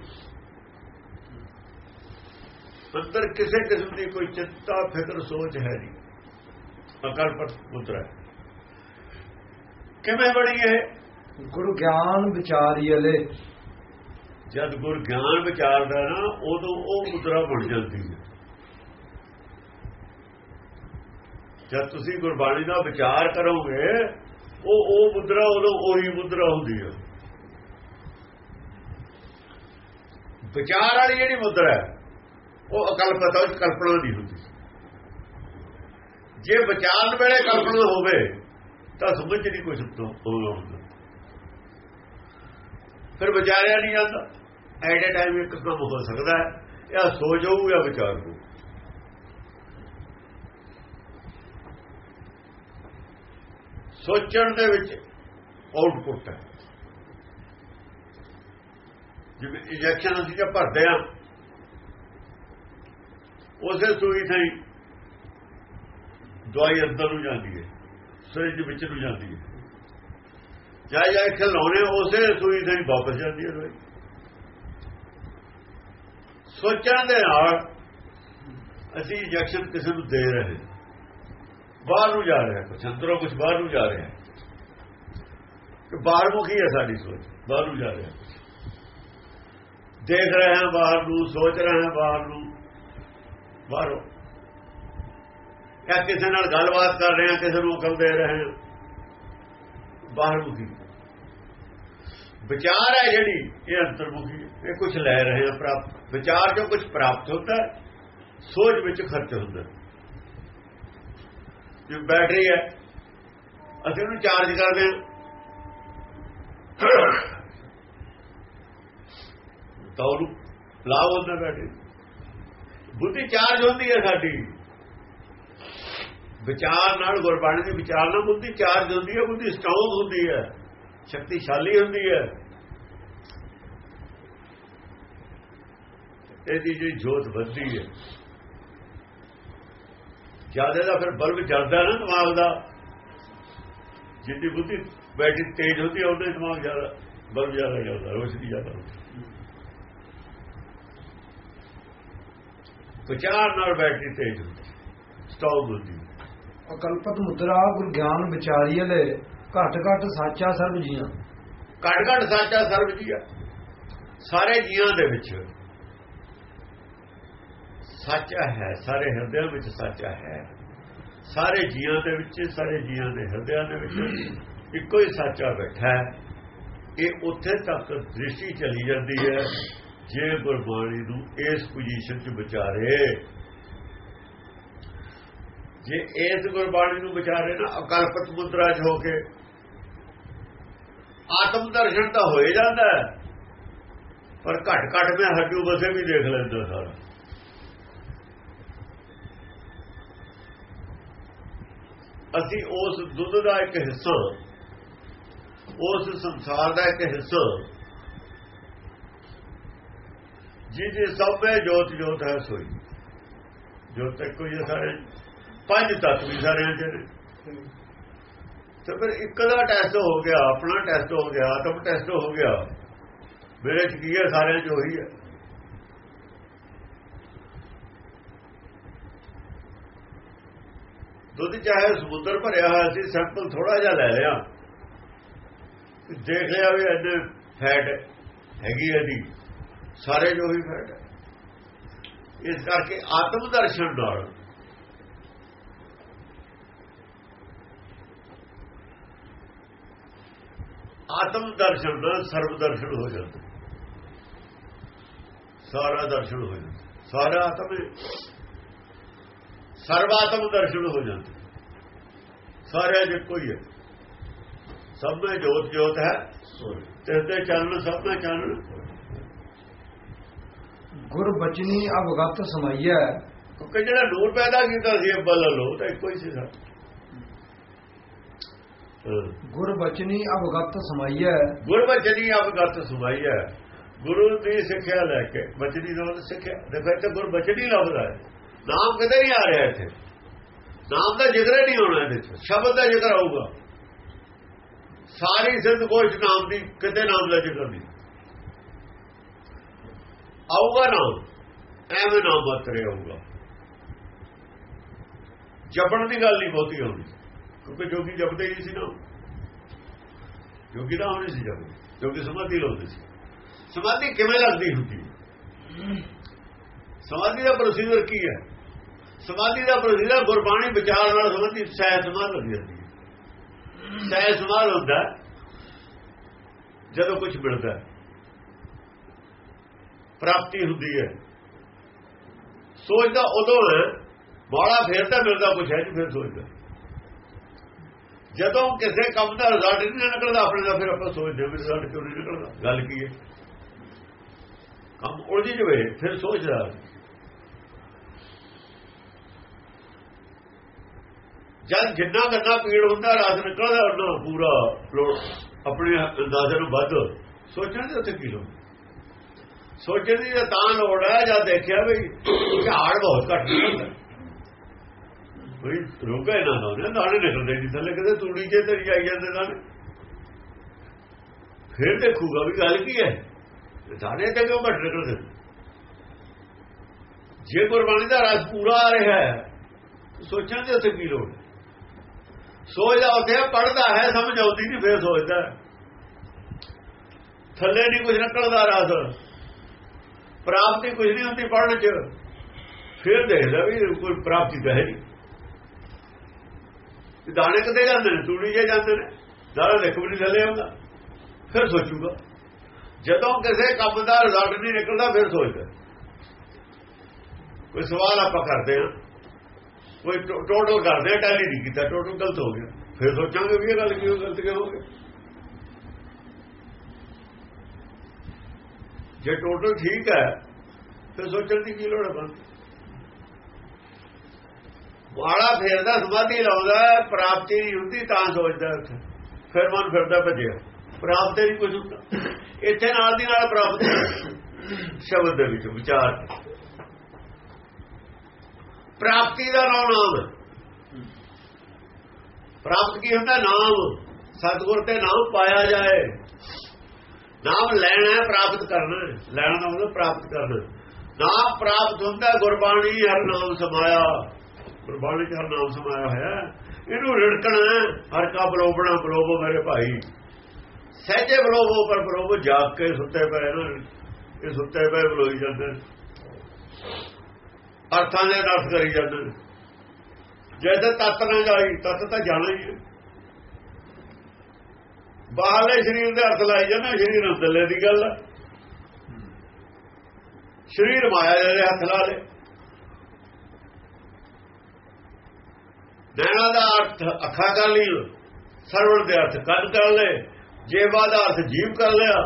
ਅੰਦਰ ਕਿਸੇ ਕਿਸਮ ਦੀ ਕੋਈ ਚਿੰਤਾ ਫਿਕਰ ਸੋਚ ਹੈ ਨਹੀਂ। ਅਕਲਪਤ ਮੁਦਰਾ ਕਿਵੇਂ ਬਣੀ ਇਹ? ਗੁਰੂ ਗਿਆਨ ਵਿਚਾਰੀਲੇ ਜਦ ਗੁਰ ਗਿਆਨ ਵਿਚਾਰਦਾ ਨਾ ਉਦੋਂ ਉਹ ਮੁਦਰਾ ਬਣ ਜਾਂਦੀ ਹੈ। ਜਦ ਤੁਸੀਂ ਗੁਰਬਾਣੀ ਦਾ ਵਿਚਾਰ ਕਰੋਗੇ ਉਹ ਉਹ ਮੁਦਰਾ ਉਦੋਂ ਉਹੀ ਮੁਦਰਾ ਹੁੰਦੀ ਹੈ ਵਿਚਾਰ ਵਾਲੀ ਜਿਹੜੀ ਮੁਦਰਾ ਹੈ, ਉਹ ਅਕਲਪਤਾ ਉਹ ਕਲਪਨਾ ਨਹੀਂ ਹੁੰਦੀ। ਜੇ ਵਿਚਾਰਨ ਵੇਲੇ ਕਲਪਨਾ ਹੋਵੇ, ਤਾਂ ਸਮਝ ਨਹੀਂ ਕੁਝ ਤੋਂ। ਹੁੰਦਾ ਫਿਰ ਵਿਚਾਰਿਆ ਨਹੀਂ ਜਾਂਦਾ। ਐਟ ਅ ਟਾਈਮ ਇੱਕ ਕੰਮ ਹੋ ਸਕਦਾ ਹੈ, ਜਾਂ ਸੋਚ ਹੋਊ ਜਾਂ ਵਿਚਾਰ ਹੋਊ। ਸੋਚਣ ਦੇ ਵਿੱਚ ਆਊਟਪੁੱਟ ਹੈ। ਜਿਵੇਂ ਇੰਜੈਕਸ਼ਨ ਅਸੀਂ ਜੇ ਭਰਦੇ ਆ ਉਸੇ ਸੂਈ ਥਈ ਦਵਾਈ ਅੰਦਰ ਨੂੰ ਜਾਂਦੀ ਹੈ ਸਰੀਰ ਵਿੱਚ ਨੂੰ ਜਾਂਦੀ ਹੈ। ਜਾਇ ਜਾਇ ਖਿਲਾਉਣੇ ਉਸੇ ਸੂਈ ਥਈ ਵਾਪਸ ਜਾਂਦੀ ਹੈ ਦਵਾਈ। ਸੋਚਣ ਦੇ ਨਾਲ ਅਸੀਂ ਇੰਜੈਕਸ਼ਨ ਕਿਸੇ ਨੂੰ ਦੇ ਰਹੇ ਬਾਹਰ ਨੂੰ ਜਾ ਰਿਹਾ ਕੁਝ ਅੰਦਰੋਂ ਕੁਝ ਬਾਹਰ ਨੂੰ ਜਾ ਰਿਹਾ। ਕਿ ਬਾਹਰ ਮੁਖੀ ਹੈ ਸਾਡੀ ਸੋਚ, ਬਾਹਰ ਨੂੰ ਜਾ ਰਿਹਾ। ਦੇਖ ਰਹੇ ਹਾਂ ਬਾਹਰ ਨੂੰ, ਸੋਚ ਰਹੇ ਹਾਂ ਬਾਹਰ ਨੂੰ, ਬਾਹਰੋਂ। ਜਾਂ ਕਿਸੇ ਨਾਲ ਗੱਲਬਾਤ ਕਰ ਰਹੇ ਹਾਂ, ਕਿਸੇ ਨੂੰ ਹੁਕਮ ਦੇ ਰਹੇ ਹਾਂ। ਬਾਹਰ ਮੁਖੀ। ਵਿਚਾਰ ਹੈ ਜਿਹੜੀ, ਇਹ ਅੰਤਰਮੁਖੀ ਇਹ ਕੁਝ ਲੈ ਰਹੇ ਹਾਂ ਪ੍ਰਾਪਤ। ਵਿਚਾਰ ਜੋ ਕੁਝ ਪ੍ਰਾਪਤ ਹੁੰਦਾ, ਸੋਚ ਵਿੱਚ ਖਰਚ ਹੁੰਦਾ। ਜੇ ਬੈਟਰੀ ਹੈ। ਅਸੀਂ ਉਹਨੂੰ ਚਾਰਜ ਕਰਦੇ ਹਾਂ। ਤਾਂ ਉਹਨੂੰ ਲਾਭ ਹੁੰਦਾ ਬੈਟਰੀ। ਬੁੱਧੀ ਚਾਰਜ ਹੁੰਦੀ ਹੈ ਸਾਡੀ। ਵਿਚਾਰ ਨਾਲ ਗੁਰਬਾਣੀ ਦੇ ਵਿਚਾਰ ਨਾਲ ਬੁੱਧੀ ਚਾਰਜ ਹੁੰਦੀ ਹੈ, ਬੁੱਧੀ ਸਟਰੋਂਗ ਹੁੰਦੀ ਹੈ। ਸ਼ਕਤੀਸ਼ਾਲੀ ਹੁੰਦੀ ਹੈ। ਇਹਦੀ ਜਿਹੜੀ ਜੋਤ ਵੱਧਦੀ ਹੈ। ਜ਼ਿਆਦਾ ਦਾ ਫਿਰ ਬਲਬ ਜਲਦਾ ਨਾ ਦਿਮਾਗ ਦਾ। ਜਿੱਦੀ ਬੁੱਧੀ ਬੈਟਰੀ ਤੇਜ਼ ਹੁੰਦੀ ਹੈ ਉਹਦੇ ਦਿਮਾਗ ਜ਼ਿਆਦਾ ਬਲਬ ਜ਼ਿਆਦਾ ਜਲਦਾ ਰੋਸ਼ਨੀ ਜ਼ਿਆਦਾ ਵਿਚਾਰ ਨਾਲ ਬੈਟਰੀ ਤੇਜ਼ ਹੁੰਦੀ ਸਟਾਪ ਹੁੰਦੀ ਅਕਲਪਤ ਮੁਦਰਾ ਗੁਰ ਗਿਆਨ ਵਿਚਾਰੀਲੇ ਘਟ ਘਟ ਸਾਚਾ ਸਰਬ ਜੀਆਂ। ਘਟ ਘਟ ਸਾਚਾ ਸਰਬ ਜੀਆ। ਸਾਰੇ ਜੀਆਂ ਦੇ ਵਿੱਚ ਸੱਚਾ ਹੈ, ਸਾਰੇ ਹਿਰਦਿਆਂ ਵਿੱਚ ਸੱਚਾ ਹੈ। ਸਾਰੇ ਜੀਆਂ ਦੇ ਵਿੱਚ, ਸਾਰੇ ਜੀਆਂ ਦੇ ਹਿਰਦਿਆਂ ਦੇ ਵਿੱਚ ਇੱਕੋ ਹੀ ਸੱਚਾ ਬੈਠਾ ਹੈ। ਇਹ ਉੱਥੇ ਤੱਕ ਦ੍ਰਿਸ਼ਟੀ ਚਲੀ ਜਾਂਦੀ ਹੈ, ਜੇ ਗੁਰਬਾਣੀ ਨੂੰ ਇਸ ਪੋਜੀਸ਼ਨ 'ਚ ਵਿਚਾਰੇ। ਜੇ ਇਸ ਗੁਰਬਾਣੀ ਨੂੰ ਵਿਚਾਰੇ ਨਾ, ਅਕਲਪਤ ਮੁਦਰਾ 'ਚ ਹੋ ਕੇ ਆਤਮ ਦਰਸ਼ਨ ਤਾਂ ਹੋਏ ਜਾਂਦਾ ਪਰ ਘਟ ਘਟ ਮੈਂ ਹੱਡੂ ਬਸੇ ਵੀ ਦੇਖ ਲੈਂਦਾ ਸਾਰਾ। ਅਸੀਂ ਉਸ ਦੁੱਧ ਦਾ ਇੱਕ ਹਿੱਸਾ, ਉਸ ਸੰਸਾਰ ਦਾ ਇੱਕ ਹਿੱਸਾ, ਜਿਹਦੇ ਸਭੇ ਜੋਤ ਜੋਤ ਹੈ ਸੋਈ। ਜੋਤ ਤੱਕ ਕੋਈ ਸਾਰੇ, ਪੰਜ ਤੱਤ ਵੀ ਸਾਰਿਆਂ ਚ ਨੇ ਤੇ ਫਿਰ ਇੱਕ ਦਾ ਟੈਸਟ ਹੋ ਗਿਆ, ਆਪਣਾ ਟੈਸਟ ਹੋ ਗਿਆ, ਆਤਮ ਟੈਸਟ ਹੋ ਗਿਆ। ਮੇਰੇ ਚ ਕੀ ਹੈ? ਸਾਰਿਆਂ ਚ ਉਹੀ ਹੈ। ਦੁੱਧ ਚਾਹੇ ਸਮੁੰਦਰ ਭਰਿਆ ਹੋਇਆ ਸੀ, ਸੈਂਪਲ ਥੋੜਾ ਜਿਹਾ ਲੈ ਲਿਆ। ਦੇਖ ਲਿਆ ਵੀ ਇਹਦੇ ਫੈਟ ਹੈਗੀ ਇਹਦੀ। ਸਾਰੇ ਜੋ ਵੀ ਫੈਟ ਹੈ ਇਸ ਕਰਕੇ ਆਤਮ ਦਰਸ਼ਨ ਨਾਲ। ਆਤਮ ਦਰਸ਼ਨ ਨਾਲ ਸਰਬ ਦਰਸ਼ਨ ਹੋ ਜਾਂਦਾ। ਸਾਰਾ ਦਰਸ਼ਨ ਹੋ ਜਾਂਦਾ। ਸਾਰਾ ਆਤਮ ਸਰਬ ਆਤਮ ਦਰਸ਼ਨ ਹੋ ਜਾਂਦਾ। ਸਾਰੇ ਜੇ ਕੋਈ ਹੈ। ਸਭ ਵਿੱਚ ਜੋਤ ਜੋਤ ਹੈ। ਤੇ ਤੇ ਚਾਨਣ ਸਭ ਵਿੱਚ ਚਾਨਣ ਗੁਰ ਬਚਨੀ ਅਵਗਤ ਸਮਾਈਐ। ਕਿਉਂਕਿ ਜਿਹੜਾ ਨੂਰ ਪੈਦਾ ਕੀਤਾ ਸੀ ਅੱਬਲ ਲੋ ਤਾਂ ਇੱਕੋ ਹੀ ਸੀ ਸਾ ਗੁਰ ਬਚਨੀ ਅਵਗਤ ਸਮਾਈਐ। ਗੁਰਬਚਨੀ ਅਵਗਤ ਸੁਭਾਈ ਹੈ ਗੁਰੂ ਦੀ ਸਿੱਖਿਆ ਲੈ ਕੇ ਬਚਨੀ ਦਾ ਮਤਲਬ ਸਿੱਖਿਆ। ਦੇਖੋ ਇੱਥੇ ਗੁਰਬਚਨੀ ਲਫ਼ਜ਼ ਹੈ ਨਾਮ ਕਿਤੇ ਨਹੀਂ ਆ ਰਿਹਾ ਇੱਥੇ। ਨਾਮ ਦਾ ਜ਼ਿਕਰ ਨਹੀਂ ਹੋਣਾ ਇਹਦੇ ਵਿੱਚ ਸ਼ਬਦ ਦਾ ਜ਼ਿਕਰ ਆਊਗਾ। ਸਾਰੀ ਸਿੱਧ ਕੋਸ਼ ਨਾਮ ਦੀ ਕਿਤੇ ਨਾਮ ਦਾ ਜ਼ਿਕਰ ਨਹੀਂ। ਆਊਗਾ ਨਾਮ, ਐਵੇਂ ਨਾਮ ਬਤਰੇ ਆਊਗਾ ਜਪਣ ਦੀ ਗੱਲ ਨਹੀਂ ਬਹੁਤੀ ਆਉਂਦੀ ਕਿਉਂਕਿ ਜੋਗੀ ਜਪਦੇ ਨਹੀਂ ਸੀ ਨਾ ਜੋਗੀ ਨਾਮ ਨਹੀਂ ਸੀ ਜਪਦੇ, ਜੋਗੀ ਸਮਾਧੀ ਲਾਉਂਦੇ ਸੀ। ਸਮਾਧੀ ਕਿਵੇਂ ਲੱਗਦੀ ਹੁੰਦੀ? ਸਮਾਧੀ ਦਾ ਪ੍ਰੋਸੀਜਰ ਕੀ ਹੈ? ਸਮਾਧੀ ਦਾ ਪ੍ਰੋਸੀਜਰ ਗੁਰਬਾਣੀ ਵਿਚਾਰ ਨਾਲ ਸਮਾਧੀ ਸਹਿ ਸਮਾਧ ਹੁੰਦੀ ਜਾਂਦੀ ਹੈ। ਸਹਿ ਸਮਾਧ ਹੁੰਦਾ ਜਦੋਂ ਕੁਝ ਮਿਲਦਾ ਪ੍ਰਾਪਤੀ ਹੁੰਦੀ ਹੈ। ਸੋਚਦਾ ਉਦੋਂ ਹੈ ਬਾਲਾ ਫੇਰ ਤਾਂ ਮਿਲਦਾ ਕੁਝ ਹੈ ਜੀ ਫਿਰ ਸੋਚਦਾ। ਜਦੋਂ ਕਿਸੇ ਕੰਮ ਦਾ ਰਿਜ਼ਲਟ ਨਹੀਂ ਨਿਕਲਦਾ ਆਪਣੇ ਦਾ, ਫਿਰ ਆਪਾਂ ਸੋਚਦੇ ਹਾਂ ਵੀ ਰਿਜ਼ਲਟ ਕਿਉਂ ਨਹੀਂ ਨਿਕਲਦਾ। ਗੱਲ ਕੀ ਹੈ? ਕੰਮ ਉਲਝ ਜਵੇ, ਫਿਰ ਸੋਚਦਾ। ਜਦ ਜਿੰਨਾ ਗੰਦਾ ਪੀੜ ਹੁੰਦਾ ਰਸ ਨਿਕਲਦਾ ਉਹਨਾਂ ਪੂਰਾ ਆਪਣੇ ਅੰਦਾਜ਼ੇ ਨੂੰ ਵੱਧ। ਸੋਚਣ ਦੇ ਉੱਤੇ ਕੀ ਲੋੜ? ਸੋਚਣ ਦੀ ਤਾਂ ਲੋੜ ਹੈ, ਜਦ ਦੇਖਿਆ ਵੀ ਝਾੜ ਬਹੁਤ ਘੱਟ ਨਿਕਲਦਾ। ਕੋਈ ਰੋਗਾ ਨਾ ਹੋਣਾ ਨਾਲੇ ਨਿਕਲਦੇ ਨਹੀਂ ਥੱਲੇ ਕਦੇ ਤੂੜੀ ਜੇ ਤੇ ਜਾਈ ਜਾਂਦੇ ਨਾਲੇ। ਫਿਰ ਦੇਖੂਗਾ ਵੀ ਗੱਲ ਕੀ ਹੈ। ਦਾਣੇ ਤੇ ਕਿਉਂ ਘੱਟ ਨਿਕਲਦੇ। ਜੇ ਗੁਰਬਾਣੀ ਦਾ ਰਸ ਪੂਰਾ ਆ ਰਿਹਾ ਹੈ, ਸੋਚਣ ਦੇ ਉੱਤੇ ਕੀ ਲੋੜ ਸੋਚਦਾ ਉੱਥੇ ਪੜਦਾ ਹੈ, ਸਮਝ ਆਉਂਦੀ ਨਹੀਂ ਫਿਰ ਸੋਚਦਾ ਥੱਲੇ ਨਹੀਂ ਕੁਝ ਨਿਕਲਦਾ ਰਾਸ। ਪ੍ਰਾਪਤੀ ਕੁਝ ਨਹੀਂ ਹੁੰਦੀ ਪੜਨ ਚ। ਫਿਰ ਦੇਖਦਾ ਵੀ ਕੋਈ ਪ੍ਰਾਪਤੀ ਤਾਂ ਹੈ ਨਹੀਂ ਦਾਣੇ ਕਦੇ ਜਾਂਦੇ ਨੇ? ਤੂੜੀ ਜੇ ਜਾਂਦੇ ਨੇ। ਦਾਣਾ ਲਿਖ ਵੀ ਨਹੀਂ ਥੱਲੇ ਆਉਂਦਾ। ਫਿਰ ਸੋਚੂਗਾ। ਜਦੋਂ ਕਿਸੇ ਕੰਮ ਦਾ ਰਿਜ਼ਲਟ ਨਹੀਂ ਨਿਕਲਦਾ, ਫਿਰ ਸੋਚਦਾ। ਕੋਈ ਸਵਾਲ ਆਪਾਂ ਕਰਦੇ ਹਾਂ। ਕੋਈ ਟੋਟਲ ਕਰਦੇ ਆ ਟੈਲੀ ਨਹੀਂ ਕੀਤਾ, ਟੋਟਲ ਗਲਤ ਹੋ ਗਿਆ। ਫਿਰ ਸੋਚਾਂਗੇ ਵੀ ਇਹ ਗੱਲ ਕਿਉਂ ਗਲਤ ਕਿਉਂ ਹੋ ਗਈ ਜੇ ਟੋਟਲ ਠੀਕ ਹੈ, ਫਿਰ ਸੋਚਣ ਦੀ ਕੀ ਲੋੜ ਹੈ ਬੰਦ? ਵਾਲਾ ਫੇਰਦਾ, ਸਮਾਧੀ ਲਾਉਂਦਾ, ਪ੍ਰਾਪਤੀ ਨਹੀਂ ਹੁੰਦੀ, ਤਾਂ ਸੋਚਦਾ ਉੱਥੇ ਫਿਰ ਮਨ ਫਿਰਦਾ ਭੱਜਿਆ। ਪ੍ਰਾਪਤੀ ਨਹੀਂ ਕੁਝ ਹੁੰਦਾ। ਇੱਥੇ ਨਾਲ ਦੀ ਨਾਲ ਪ੍ਰਾਪਤੀ ਸ਼ਬਦ ਦੇ ਵਿੱਚ ਵਿਚਾਰ। ਪ੍ਰਾਪਤੀ ਦਾ ਨਾਮ ਨਾਮ। ਪ੍ਰਾਪਤ ਕੀ ਹੁੰਦਾ? ਨਾਮ। ਸਤਗੁਰ ਤੇ ਨਾਮ ਪਾਇਆ ਜਾਏ। ਨਾਮ ਲੈਣਾ ਹੈ, ਪ੍ਰਾਪਤ ਕਰਨਾ ਲੈਣਾ ਦਾ ਮਤਲਬ ਪ੍ਰਾਪਤ ਕਰਨਾ। ਨਾਮ ਪ੍ਰਾਪਤ ਹੁੰਦਾ, ਗੁਰਬਾਣੀ ਹਰ ਨਾਮ ਸਮਾਇਆ। ਗੁਰਬਾਣੀ ਚ ਹਰ ਨਾਮ ਸਮਾਇਆ ਹੋਇਆ ਇਹਨੂੰ ਰਿੜਕਣਾ ਹਰ ਕਾ ਬਲੋਬਣਾ ਬਲੋਬੋ ਮੇਰੇ ਭਾਈ। ਸਹਜੇ ਬਲੋਬੋ ਪਰ ਬਲੋਬੋ ਜਾਗ ਕੇ ਸੁੱਤੇ ਪਏ ਨਾ। ਇਹ ਸੁੱਤੇ ਪਏ ਬਲੋਈ ਜਾਂਦੇ ਅਰਥਾਂ ਦੇ ਅਰਥ ਕਰੀ ਜਾਂਦੇ ਨੇ। ਜੈਸੇ ਤਤ ਨਾ ਜਾਈ, ਤਤ ਤਾਂ ਜਾਣਾ ਹੀ ਹੈ। ਬਾਹਰਲੇ ਸਰੀਰ ਦੇ ਅਰਥ ਲਾਈ ਜਾਂਦਾ ਸਰੀਰ ਅੰਦਰਲੇ ਦੀ ਗੱਲ ਹੈ ਸਰੀਰ ਮਾਇਆ ਦੇ ਹੱਥ ਲਾ ਲੇ। ਨੈਣਾ ਦਾ ਅਰਥ ਅੱਖਾਂ ਕਰ ਲਈ ਸਰਵਣ ਦੇ ਅਰਥ ਕੰਨ ਕਰ ਲੈ ਜੇਬਾ ਦਾ ਅਰਥ ਜੀਵ ਕਰ ਲਿਆ।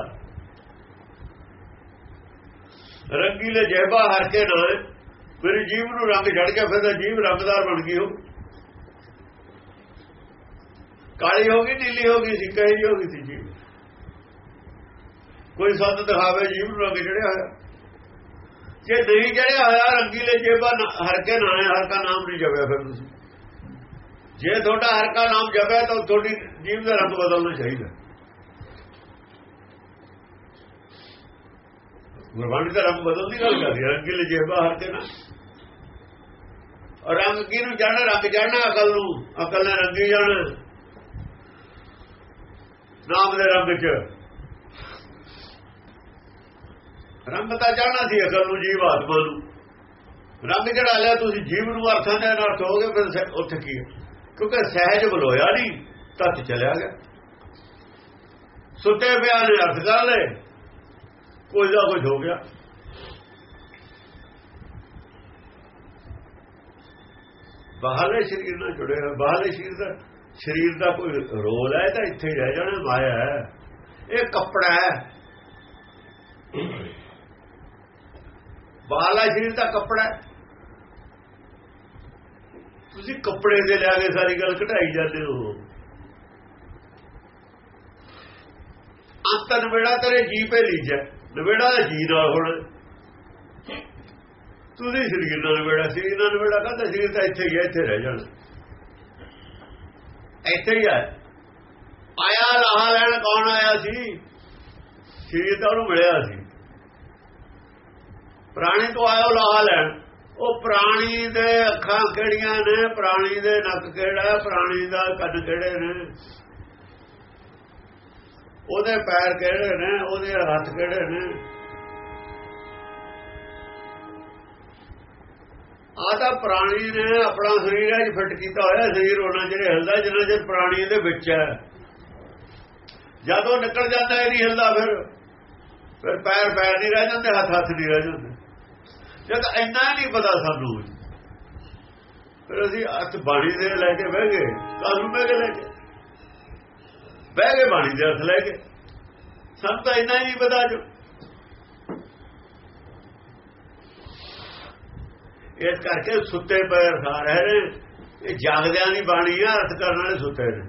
ਰੰਗੀਲੇ ਜੇਬਾ ਹਰ ਕੇ ਨਾਲ ਮੇਰੀ ਜੀਵ ਨੂੰ ਰੰਗ ਛੜ ਕੇ ਫਿਰ ਤਾਂ ਜੀਵ ਰੰਗਦਾਰ ਬਣ ਗਈ ਹੋ ਕਾਲੀ ਹੋ ਗਈ, ਨੀਲੀ ਹੋ ਗਈ ਸੀ ਕਹੀ ਹੋ ਗਈ ਸੀ ਜੀਵ। ਕੋਈ ਸੰਤ ਦਿਖਾਵੇ ਜੀਵ ਨੂੰ ਰੰਗ ਚੜਿਆ ਹੋਇਆ। ਜੇ ਨਹੀਂ ਚੜਿਆ ਹੋਇਆ, ਰੰਗੀਲੇ ਜੇਬਾ ਹਰ ਕੇ ਨਾ ਹਰ ਕਾ ਨਾਮ ਨਹੀਂ ਜਪਿਆ ਫਿਰ ਤੁਸੀਂ। ਜੇ ਤੁਹਾਡਾ ਹਰ ਕਾ ਨਾਮ ਜਪਿਆ, ਤਾਂ ਤੁਹਾਡੀ ਜੀਵ ਦਾ ਰੰਗ ਬਦਲਣਾ ਚਾਹੀਦਾ। ਗੁਰਬਾਣੀ ਦਾ ਰੰਗ ਬਦਲਦੀ ਗੱਲ ਕਰ ਰਹੀ ਹੈ ਰੰਗੀਲੇ ਜੇਬਾ ਹਰ ਕੇ ਨਾ। ਰੰਗ ਕਿਹਨੂੰ ਜਾਣਨਾ ਰੰਗ ਜਾਣਨਾ ਅਕਲ ਨੂੰ। ਅਕਲ ਨੇ ਰੰਗੀ ਜਾਣਾ। ਨਾਮ ਦੇ ਰੰਗ ਚ। ਰੰਗ ਤਾਂ ਜਾਣਾ ਸੀ ਅਕਲ ਨੂੰ, ਜੀਵ ਆਤਮਾ ਨੂੰ। ਰੰਗ ਜਿਹੜਾ ਲਿਆ ਤੁਸੀਂ ਜੀਵ ਨੂੰ ਅਰਥਾਂ ਦੇ ਨਾਲ ਅਰਥ ਹੋ ਗਏ ਫਿਰ ਉੱਥੇ ਕੀ ਕਿਉਂਕਿ ਸਹਿਜ ਬਲੋਇਆ ਨਹੀਂ, ਤੱਤ ਚਲਿਆ ਗਿਆ। ਸੁੱਤੇ ਪਿਆ ਨੇ, ਅਰਥ ਕਰ ਲਏ। ਕੋਈ ਦਾ ਕੁਝ ਹੋ ਗਿਆ। ਬਾਹਰਲੇ ਸਰੀਰ ਨਾਲ ਜੁੜਿਆ ਹੋਏ ਬਾਹਰਲੇ ਸਰੀਰ ਦਾ ਸਰੀਰ ਦਾ ਕੋਈ ਰੋਲ ਹੈ ਤਾਂ ਇੱਥੇ ਰਹਿ ਜਾਣਾ, ਮਾਇਆ ਹੈ। ਇਹ ਕੱਪੜਾ ਹੈ। ਬਾਹਰਲਾ ਸਰੀਰ ਦਾ ਕੱਪੜਾ ਹੈ। ਤੁਸੀਂ ਕੱਪੜੇ ਦੇ ਲਿਆ ਕੇ ਸਾਰੀ ਗੱਲ ਘਟਾਈ ਜਾਂਦੇ ਹੋ। ਅੰਤ ਨਵੇੜਾ ਤੇਰੇ ਜੀ ਪੇ ਲੀਜੈ। ਨਵੇੜਾ ਦਾ ਜੀ ਨਾਲ ਹੁਣ ਤੁਸੀਂ ਸਰੀਰ ਨਾਲ ਨਵੇੜਾ, ਸਰੀਰ ਨਾਲ ਨਵੇੜਾ ਕਹਿੰਦਾ? ਸਰੀਰ ਤਾਂ ਇੱਥੇ ਹੀ ਹੈ ਇੱਥੇ ਰਹਿ ਜਾਣਾ। ਇੱਥੇ ਹੀ ਹੈ ਆਇਆ ਲਾਹਾ ਲੈਣ ਕੌਣ ਆਇਆ ਸੀ? ਸਰੀਰ ਤਾਂ ਉਹਨੂੰ ਮਿਲਿਆ ਸੀ। ਪ੍ਰਾਣੀ ਤੋਂ ਆਇਆ ਲਾਹਾ ਲੈਣ। ਉਹ ਪ੍ਰਾਣੀ ਦੇ ਅੱਖਾਂ ਕਿਹੜੀਆਂ ਨੇ? ਪ੍ਰਾਣੀ ਦੇ ਨੱਕ ਕਿਹੜਾ? ਪ੍ਰਾਣੀ ਦਾ ਕੰਨ ਕਿਹੜੇ ਨੇ? ਉਹਦੇ ਪੈਰ ਕਿਹੜੇ ਨੇ? ਉਹਦੇ ਹੱਥ ਕਿਹੜੇ ਨੇ? ਆ ਤਾਂ ਪ੍ਰਾਣੀ ਨੇ ਆਪਣਾ ਸਰੀਰ ਅਜ ਫਿੱਟ ਕੀਤਾ ਹੋਇਆ ਸਰੀਰ ਉਹਨਾਂ ਜਿਹੜੇ ਹਿਲਦਾ, ਜਿੰਨਾ ਚਿਰ ਪ੍ਰਾਣੀ ਦੇ ਵਿੱਚ ਹੈ। ਜਦੋਂ ਨਿਕਲ ਜਾਂਦਾ ਇਹ ਨਹੀਂ ਹਿਲਦਾ ਫਿਰ ਫਿਰ ਪੈਰ ਪੈਰ ਨਹੀਂ ਰਹਿ ਜਾਂਦੇ, ਹੱਥ ਹੱਥ ਨਹੀਂ ਰਹਿ ਜਾਂਦੇ। ਜਦ ਇੰਨਾ ਨਹੀਂ ਪਤਾ ਸਾਨੂੰ। ਫਿਰ ਅਸੀਂ ਹੱਥ ਬਾਣੀ ਦੇ ਲੈ ਕੇ ਬਹਿ ਗਏ ਕਾਨੂੰ ਬਹਿ ਕੇ ਲੈ ਕੇ? ਬਹਿ ਗਏ ਬਾਣੀ ਦੇ ਹੱਥ ਲੈ ਕੇ। ਸਾਨੂੰ ਤਾਂ ਇੰਨਾ ਹੀ ਨਹੀਂ ਪਤਾ ਜੋ। ਇਸ ਕਰਕੇ ਸੁੱਤੇ ਪਏ ਸਾਰੇ ਨੇ। ਇਹ ਜਾਗਦਿਆਂ ਦੀ ਬਾਣੀ ਆ, ਅਰਥ ਕਰਨ ਵਾਲੇ ਸੁੱਤੇ ਨੇ।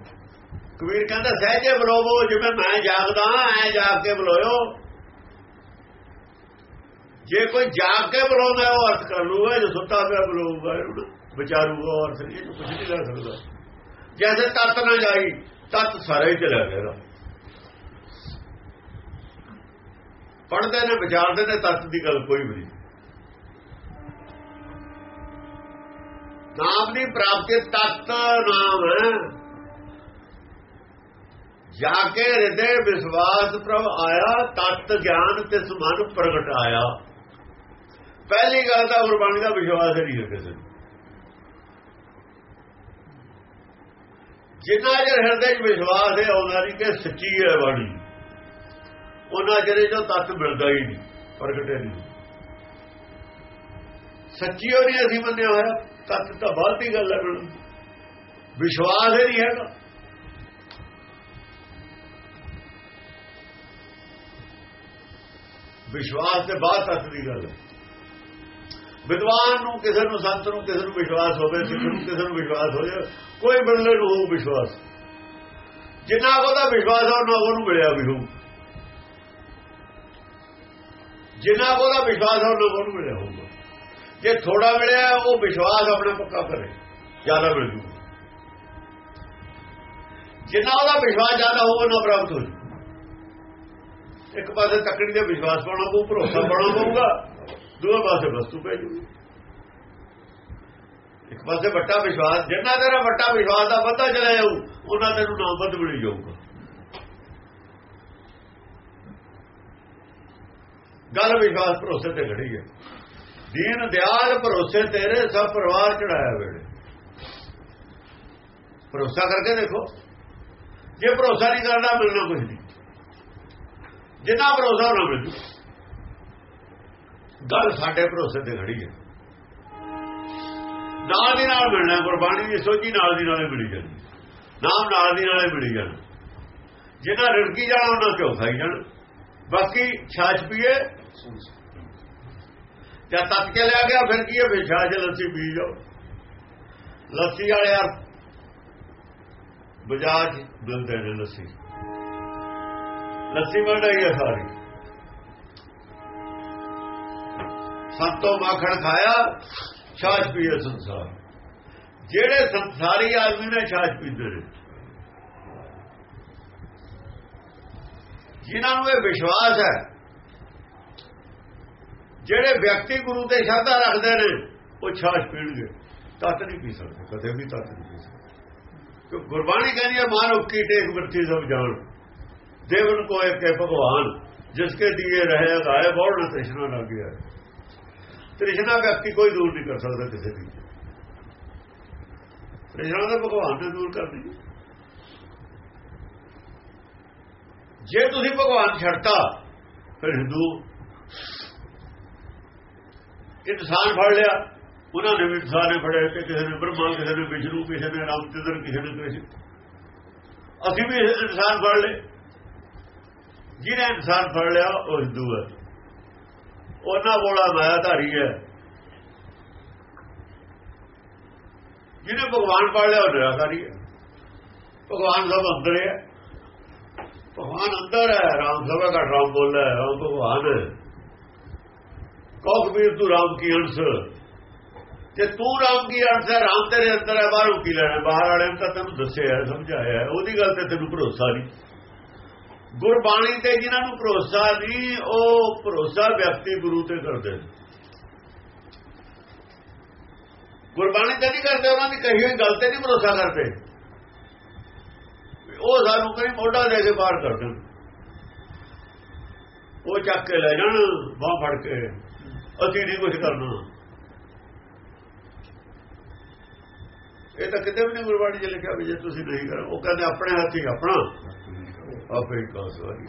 ਕਬੀਰ ਕਹਿੰਦਾ, ਸਹਜੇ ਬਲੋਵੋ ਜਿਵੇਂ ਮੈਂ ਜਾਗਦਾ ਐ ਜਾਗ ਕੇ ਬਲੋਇਓ। ਜੇ ਕੋਈ ਜਾਗ ਕੇ ਬਲੋਉਂਦਾ, ਉਹ ਅਰਥ ਕਰ ਲੂਗਾ ਜੇ ਸੁੱਤਾ ਪਿਆ ਬਲੋਊਗਾ ਵਿਚਾਰੂਗਾ, ਉਹ ਅਰਥ ਨਹੀਂ ਕੁਝ ਨਹੀਂ ਕਰ ਸਕਦਾ। ਜੈਸੇ ਤਤ ਨਾ ਜਾਈ, ਤਤ ਸਾਰਾ ਹੀ ਚਲਾ ਗਿਆ ਪੜਦੇ ਨੇ, ਵਿਚਾਰਦੇ ਨੇ, ਤਤ ਦੀ ਗੱਲ ਕੋਈ ਵੀ ਨਹੀਂ। ਨਾਮ ਦੀ ਪ੍ਰਾਪਤੀ, ਤਤ ਨਾਮ ਹੈ। ਜਾ ਕੇ ਹਿਰਦੇ ਵਿਸ਼ਵਾਸ ਪ੍ਰਭ ਆਇਆ, ਤਤ ਗਿਆਨ ਤੇ ਮਨ ਪ੍ਰਗਟ ਆਇਆ। ਪਹਿਲੀ ਗੱਲ ਤਾਂ ਗੁਰਬਾਣੀ ਦਾ ਵਿਸ਼ਵਾਸ ਨਹੀਂ ਹੈ ਕਿਸੇ ਨੂੰ ਜਿੰਨਾ ਜਰ ਹਿਰਦੇ 'ਚ ਵਿਸ਼ਵਾਸ ਹੈ, ਉਹਨਾਂ ਦੀ ਕਿ ਸੱਚੀ ਹੈ ਬਾਣੀ। ਉਹਨਾਂ ਜਿਹੜੇ ਜੋ ਤਤ ਮਿਲਦਾ ਹੀ ਨਹੀਂ ਪ੍ਰਗਟੇ ਨਹੀਂ। ਸੱਚੀ ਹੋ ਨਹੀਂ ਅਸੀਂ ਮੰਨਿਆ ਹੋਇਆ। ਤਤ ਤਾਂ ਬਾਅਦ ਦੀ ਗੱਲ ਹੈ ਵਿਸ਼ਵਾਸ ਹੀ ਨਹੀਂ ਹੈਗਾ ਵਿਸ਼ਵਾਸ ਦੇ ਬਾਅਦ ਤੱਕ ਦੀ ਗੱਲ ਹੈ ਵਿਦਵਾਨ ਨੂੰ ਕਿਸੇ ਨੂੰ ਸੰਤ ਨੂੰ ਕਿਸੇ ਨੂੰ ਵਿਸ਼ਵਾਸ ਹੋਵੇ ਸਿੱਖ ਨੂੰ ਕਿਸੇ ਨੂੰ ਵਿਸ਼ਵਾਸ ਹੋ ਜਾਵੇ ਕੋਈ ਬੰਦੇ ਨੂੰ ਹੋਊ ਵਿਸ਼ਵਾਸ ਜਿੰਨਾ ਉਹਦਾ ਵਿਸ਼ਵਾਸ ਹੋ ਨਾ ਉਹਨੂੰ ਮਿਲਿਆ ਵੀ ਹੋਊ ਜਿੰਨਾ ਉਹਦਾ ਵਿਸ਼ਵਾਸ ਹੋ ਨਾ ਉਹਨੂੰ ਮਿਲਿਆ ਹੋਊਗਾ ਜੇ ਥੋੜਾ ਮਿਲਿਆ, ਉਹ ਵਿਸ਼ਵਾਸ ਆਪਣਾ ਪੱਕਾ ਕਰੇ, ਜ਼ਿਆਦਾ ਮਿਲ ਜੂ। ਜਿੰਨਾ ਉਹਦਾ ਵਿਸ਼ਵਾਸ ਜ਼ਿਆਦਾ ਹੋਊਗਾ ਨਾ ਪ੍ਰਾਪਤ ਹੋ ਜੂ। ਇੱਕ ਪਾਸੇ ਤੱਕੜੀ ਦੇ ਵਿਸ਼ਵਾਸ ਪਾਉਣਾ ਪਊ, ਭਰੋਸਾ ਪਾਉਣਾ ਪਊਗਾ, ਦੂਏ ਪਾਸੇ ਵਸਤੂ ਪੈ ਜੂ। ਇੱਕ ਪਾਸੇ ਵੱਟਾ ਵਿਸ਼ਵਾਸ, ਜਿੰਨਾ ਤੇਰਾ ਵੱਟਾ ਵਿਸ਼ਵਾਸ ਦਾ ਵੱਧਾ ਚਲਾ ਜਾਊ, ਉਹਨਾਂ ਤੈਨੂੰ ਨਾਮ ਵੱਧ ਮਿਲ ਜਾਊਗਾ। ਗੱਲ ਵਿਸ਼ਵਾਸ ਭਰੋਸੇ ਤੇ ਖੜੀ ਹੈ। ਦੀਨ ਦਿਆਲ ਭਰੋਸੇ ਤੇਰੇ, ਸਭ ਪਰਿਵਾਰ ਚੜਾਇਆ ਵੇੜੇ ਭਰੋਸਾ ਕਰਕੇ ਦੇਖੋ, ਜੇ ਭਰੋਸਾ ਨਹੀਂ ਕਰਦਾ, ਮਿਲਣਾ ਕੁਝ ਨਹੀਂ। ਜਿੰਨਾ ਭਰੋਸਾ ਹੋਣਾ ਮਿਲ ਗੱਲ ਸਾਡੇ ਭਰੋਸੇ ਤੇ ਖੜੀ ਹੈ। ਨਾਲ ਦੀ ਨਾਲ ਮਿਲਣਾ, ਗੁਰਬਾਣੀ ਦੀ ਸੋਝੀ ਨਾਲ ਦੀ ਨਾਲੇ ਮਿਲੀ ਜਾਂਦੀ ਨਾਮ ਨਾਲ ਦੀ ਨਾਲੇ ਮਿਲੀ ਜਾਣਾ। ਜਿਨ੍ਹਾਂ ਰਿੜਕੀ ਜਾਣਾ, ਉਹਨਾਂ ਕਿਉਂ ਖਾਈ ਜਾਣ। ਬਾਕੀ ਛਾਛ ਪੀਏ ਜਾਂ ਤੱਕ ਕੇ ਲਿਆ ਗਿਆ, ਫਿਰ ਕੀ ਹੈ? ਫਿਰ ਚ ਲੱਸੀ ਪੀ ਜਾਓ। ਲੱਸੀ ਵਾਲੇ ਯਾਰ ਬਜਾਜ ਦਿੰਦੇ ਨੇ ਲੱਸੀ। ਲੱਸੀ ਬਣਾਈ ਹੈ ਸਾਰੀ। ਸੰਤੋ ਮਾਖਣ ਖਾਇਆ, ਛਾਛ ਪੀਏ ਸੰਸਾਰ। ਜਿਹੜੇ ਸੰਸਾਰੀ ਆਦਮੀ ਨੇ ਛਾਛ ਪੀਂਦੇ ਨੇ। ਜਿਨ੍ਹਾਂ ਨੂੰ ਇਹ ਵਿਸ਼ਵਾਸ ਹੈ ਜਿਹੜੇ ਵਿਅਕਤੀ ਗੁਰੂ ਤੇ ਸ਼ਰਧਾ ਰੱਖਦੇ ਨੇ, ਉਹ ਛਾਛ ਪੀਣਗੇ ਤਤ ਨਹੀਂ ਪੀ ਸਕਦੇ, ਕਦੇ ਵੀ ਤਤ ਨਹੀਂ ਪੀ ਸਕਦੇ। ਕਿ ਗੁਰਬਾਣੀ ਕਹਿੰਦੀ ਹੈ, ਮਾਨਵ ਕੀ ਟੇਕ ਵਰਤੀ ਸਭ ਜਾਣ। ਦੇਵਨ ਕੋ ਇੱਕ ਹੈ ਭਗਵਾਨ, ਜਿਸ ਕੇ ਦੀਏ ਰਹੇ ਗਾਏ ਬੋੜ ਨਾ ਤ੍ਰਿਸ਼ਨਾ ਲੱਗ ਗਿਆ ਤ੍ਰਿਸ਼ਨਾ ਵਿਅਕਤੀ ਕੋਈ ਦੂਰ ਨਹੀਂ ਕਰ ਸਕਦਾ ਕਿਸੇ ਦੀ। ਤ੍ਰਿਸ਼ਨਾ ਦਾ ਭਗਵਾਨ ਨੇ ਦੂਰ ਕਰਦੀ ਜੇ ਤੁਸੀਂ ਭਗਵਾਨ ਛੱਡਤਾ, ਫਿਰ ਹਿੰਦੂ ਇਨਸਾਨ ਫੜ ਲਿਆ। ਉਹਨਾਂ ਨੇ ਵੀ ਇਨਸਾਨ ਨੇ ਫੜਿਆ ਕਿਸੇ ਨੇ ਬ੍ਰਹਮਾ, ਕਿਸੇ ਨੇ ਵਿਸ਼ਨੂੰ, ਕਿਸੇ ਨੇ ਰਾਮਚੰਦਰ ਕਿਸੇ ਨੇ ਕ੍ਰਿਸ਼ਨ। ਅਸੀਂ ਵੀ ਇਨਸਾਨ ਫੜ ਲਏ। ਜਿਹਨੇ ਇਨਸਾਨ ਫੜ ਲਿਆ, ਉਹ ਹਿੰਦੂ ਹੈ। ਉਹਨਾਂ ਬੋਲਾ ਮਾਇਆ ਧਾਰੀ ਹੈ। ਜਿਹਨੇ ਭਗਵਾਨ ਫੜ ਲਿਆ, ਉਹ ਨਿਰਾਕਾਰੀ ਹੈ। ਭਗਵਾਨ ਸਭ ਅੰਦਰ ਹੈ। ਭਗਵਾਨ ਅੰਦਰ ਹੈ, ਰਾਮ ਸਭਾ ਦਾ ਰਾਮ ਬੋਲਦਾ ਹੈ, ਰਾਮ ਭਗਵਾਨ ਹੈ। ਕਹੋ ਕਬੀਰ ਤੂੰ ਰਾਮ ਕੀ ਅੰਸ਼? ਜੇ ਤੂੰ ਰਾਮ ਕੀ ਅੰਸ਼ ਹੈ, ਰਾਮ ਤੇਰੇ ਅੰਦਰ ਹੈ, ਬਾਹਰੋਂ ਕੀ ਲੈਣਾ? ਬਾਹਰ ਵਾਲਿਆਂ ਨੇ ਤਾਂ ਤੈਨੂੰ ਦੱਸਿਆ ਹੈ ਸਮਝਾਇਆ ਹੈ। ਉਹਦੀ ਗੱਲ ਤੇ ਤੈਨੂੰ ਭਰੋਸਾ ਨਹੀਂ। ਗੁਰਬਾਣੀ ਤੇ ਜਿਨ੍ਹਾਂ ਨੂੰ ਭਰੋਸਾ ਨਹੀਂ, ਉਹ ਭਰੋਸਾ ਵਿਅਕਤੀ ਗੁਰੂ ਤੇ ਕਰਦੇ ਨੇ। ਗੁਰਬਾਣੀ ਤੇ ਨਹੀਂ ਕਰਦੇ, ਉਹਨਾਂ ਦੀ ਕਹੀ ਹੋਈ ਗੱਲ ਤੇ ਨਹੀਂ ਭਰੋਸਾ ਕਰਦੇ। ਉਹ ਸਾਨੂੰ ਕਈ ਮੋਢਾ ਦੇ ਕੇ ਬਾਹਰ ਕਰ ਦੇਣ ਉਹ ਚੱਕ ਕੇ ਲੈ ਜਾਣ, ਬਾਹ ਫੜ ਕੇ। ਅਸੀਂ ਨਹੀਂ ਕੁਝ ਕਰਨਾ ਇਹ ਤਾਂ ਕਿਤੇ ਵੀ ਨਹੀਂ ਗੁਰਬਾਣੀ 'ਚ ਲਿਖਿਆ ਵੀ ਜੇ ਤੁਸੀਂ ਨਹੀਂ ਕਰੋ। ਉਹ ਕਹਿੰਦੇ ਆਪਣੇ ਹੱਥੀ ਆਪਣਾ। ਆਪੇ ਹੀ ਕਾਸਵਾਰੀ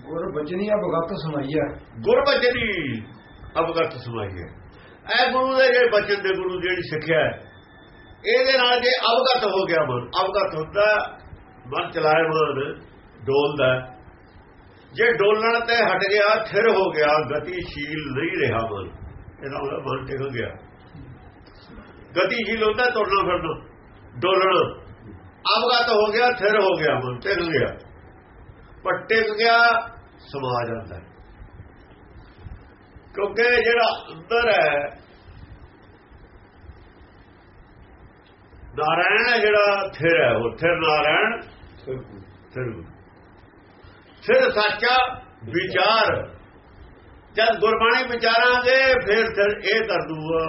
ਗੁਰ ਬਚਨੀਆ ਭਗਤ ਸੁਣਾਈਆ ਗੁਰਬਚਨੀ ਅਵਗਤ ਸਮਾਈਏ ਐ ਗੁਰੂ ਦੇ ਜਿਹੜੇ ਬਚਨ ਦੇ ਗੁਰੂ ਜਿਹੜੀ ਸਿੱਖਿਆ ਇਹਦੇ ਨਾਲ ਜੇ ਅਵਗਤ ਹੋ ਗਿਆ ਮਨ ਅਵਗਤ ਹੁੰਦਾ ਮਨ ਚਲਾਏ ਮਨ ਡੋਲਦਾ ਜੇ ਡੋਲਣ ਤੇ ਹਟ ਗਿਆ ਥਿਰ ਹੋ ਗਿਆ ਗਤੀਸ਼ੀਲ ਨਹੀਂ ਰਿਹਾ ਮਨ ਇਹਦਾ ਉਹਦਾ ਮਨ ਟਿਕ ਗਿਆ। ਗਤੀਸ਼ੀਲ ਹੁੰਦਾ ਤੁਰਨਾ ਫਿਰਨਾ, ਡੋਲਣਾ। ਅਵਗਤ ਹੋ ਗਿਆ ਥਿਰ ਹੋ ਗਿਆ ਮਨ ਟਿਕ ਗਿਆ। ਪਰ ਟਿਕ ਗਿਆ ਸਮਾ ਜਾਂਦਾ ਕਿਉਂਕਿ ਜਿਹੜਾ ਅੰਦਰ ਹੈ, ਨਾਰਾਇਣ ਹੈ ਜਿਹੜਾ ਥਿਰ ਹੈ ਉਹ ਥਿਰ ਨਾਰਾਇਣ ਥਿਰ ਫਿਰ ਸੱਚਾ ਵਿਚਾਰ। ਜਦ ਗੁਰਬਾਣੀ ਵਿਚਾਰਾਂਗੇ ਫਿਰ ਸਿਰ ਇਹ ਕਰ ਦੂਗਾ,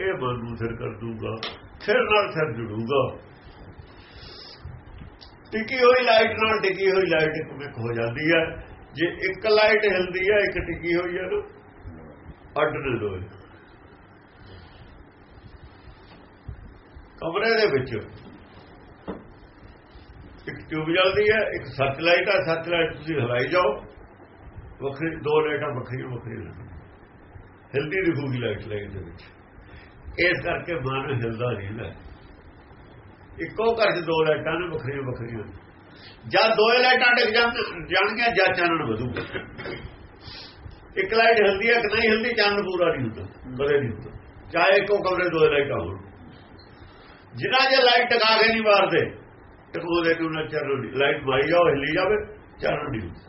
ਇਹ ਮਨ ਨੂੰ ਥਿਰ ਕਰ ਦੂਗਾ ਥਿਰ ਨਾਲ ਥਿਰ ਜੁੜੂਗਾ। ਟਿੱਕੀ ਹੋਈ ਲਾਈਟ ਨਾਲ, ਟਿਕੀ ਹੋਈ ਲਾਈਟ ਇੱਕ ਹੋ ਜਾਂਦੀ ਹੈ ਜੇ ਇੱਕ ਲਾਈਟ ਹਿਲਦੀ ਹੈ ਇੱਕ ਟਿੱਕੀ ਹੋਈ ਹੈ ਨਾ, ਅੱਡ ਨੇ ਦੋਏ ਕਮਰੇ ਦੇ ਵਿੱਚ ਇੱਕ ਟਿਊਬ ਜਲਦੀ ਹੈ, ਇੱਕ ਸੱਤ ਲਾਈਟ ਹੈ ਸੱਤ ਲਾਈਟ ਤੁਸੀਂ ਹਲਾਈ ਜਾਓ। ਵੱਖਰੀ ਦੋ ਲਾਈਟਾਂ ਵੱਖਰੀਆਂ ਵੱਖਰੀਆਂ ਹਿਲਦੀ ਦਿਖੂਗੀ ਲਾਈਟ ਲਾਈਟ ਦੇ ਵਿੱਚ। ਇਸ ਕਰਕੇ ਮਨ ਹਿਲਦਾ ਰਹਿੰਦਾ ਇੱਕੋ ਘਰ 'ਚ ਦੋ ਲਾਈਟਾਂ ਨੇ, ਵੱਖਰੀਆਂ ਵੱਖਰੀਆਂ। ਜਦ ਦੋਏ ਲਾਈਟਾਂ ਡਿੱਗ ਜਾਣਗੀਆਂ ਜਾਂ ਚਾਨਣ ਵਧੂਗਾ। ਇੱਕ ਲਾਈਟ ਹਿਲਦੀ ਹੈ ਕਿ ਨਹੀਂ ਹਿਲਦੀ, ਚਾਨਣ ਪੂਰਾ ਨਹੀਂ ਹੁੰਦਾ ਬਲੇ ਨਹੀਂ ਹੁੰਦਾ। ਚਾਹੇ ਇੱਕੋ ਕਮਰੇ ਦੋ ਲਾਈਟਾਂ ਹੋਣ। ਜਿਨ੍ਹਾਂ ਜੇ ਲਾਈਟ ਟਕਾ ਕੇ ਨਹੀਂ ਮਾਰਦੇ ਤੇ ਉਹਦੇ ਨੂੰ ਨਾ ਨਹੀਂ ਲਾਈਟ ਮਾਰੀ ਜਾਓ ਹਿੱਲੀ ਜਾਵੇ ਚਾਨਣ ਨਹੀਂ ਹੁੰਦਾ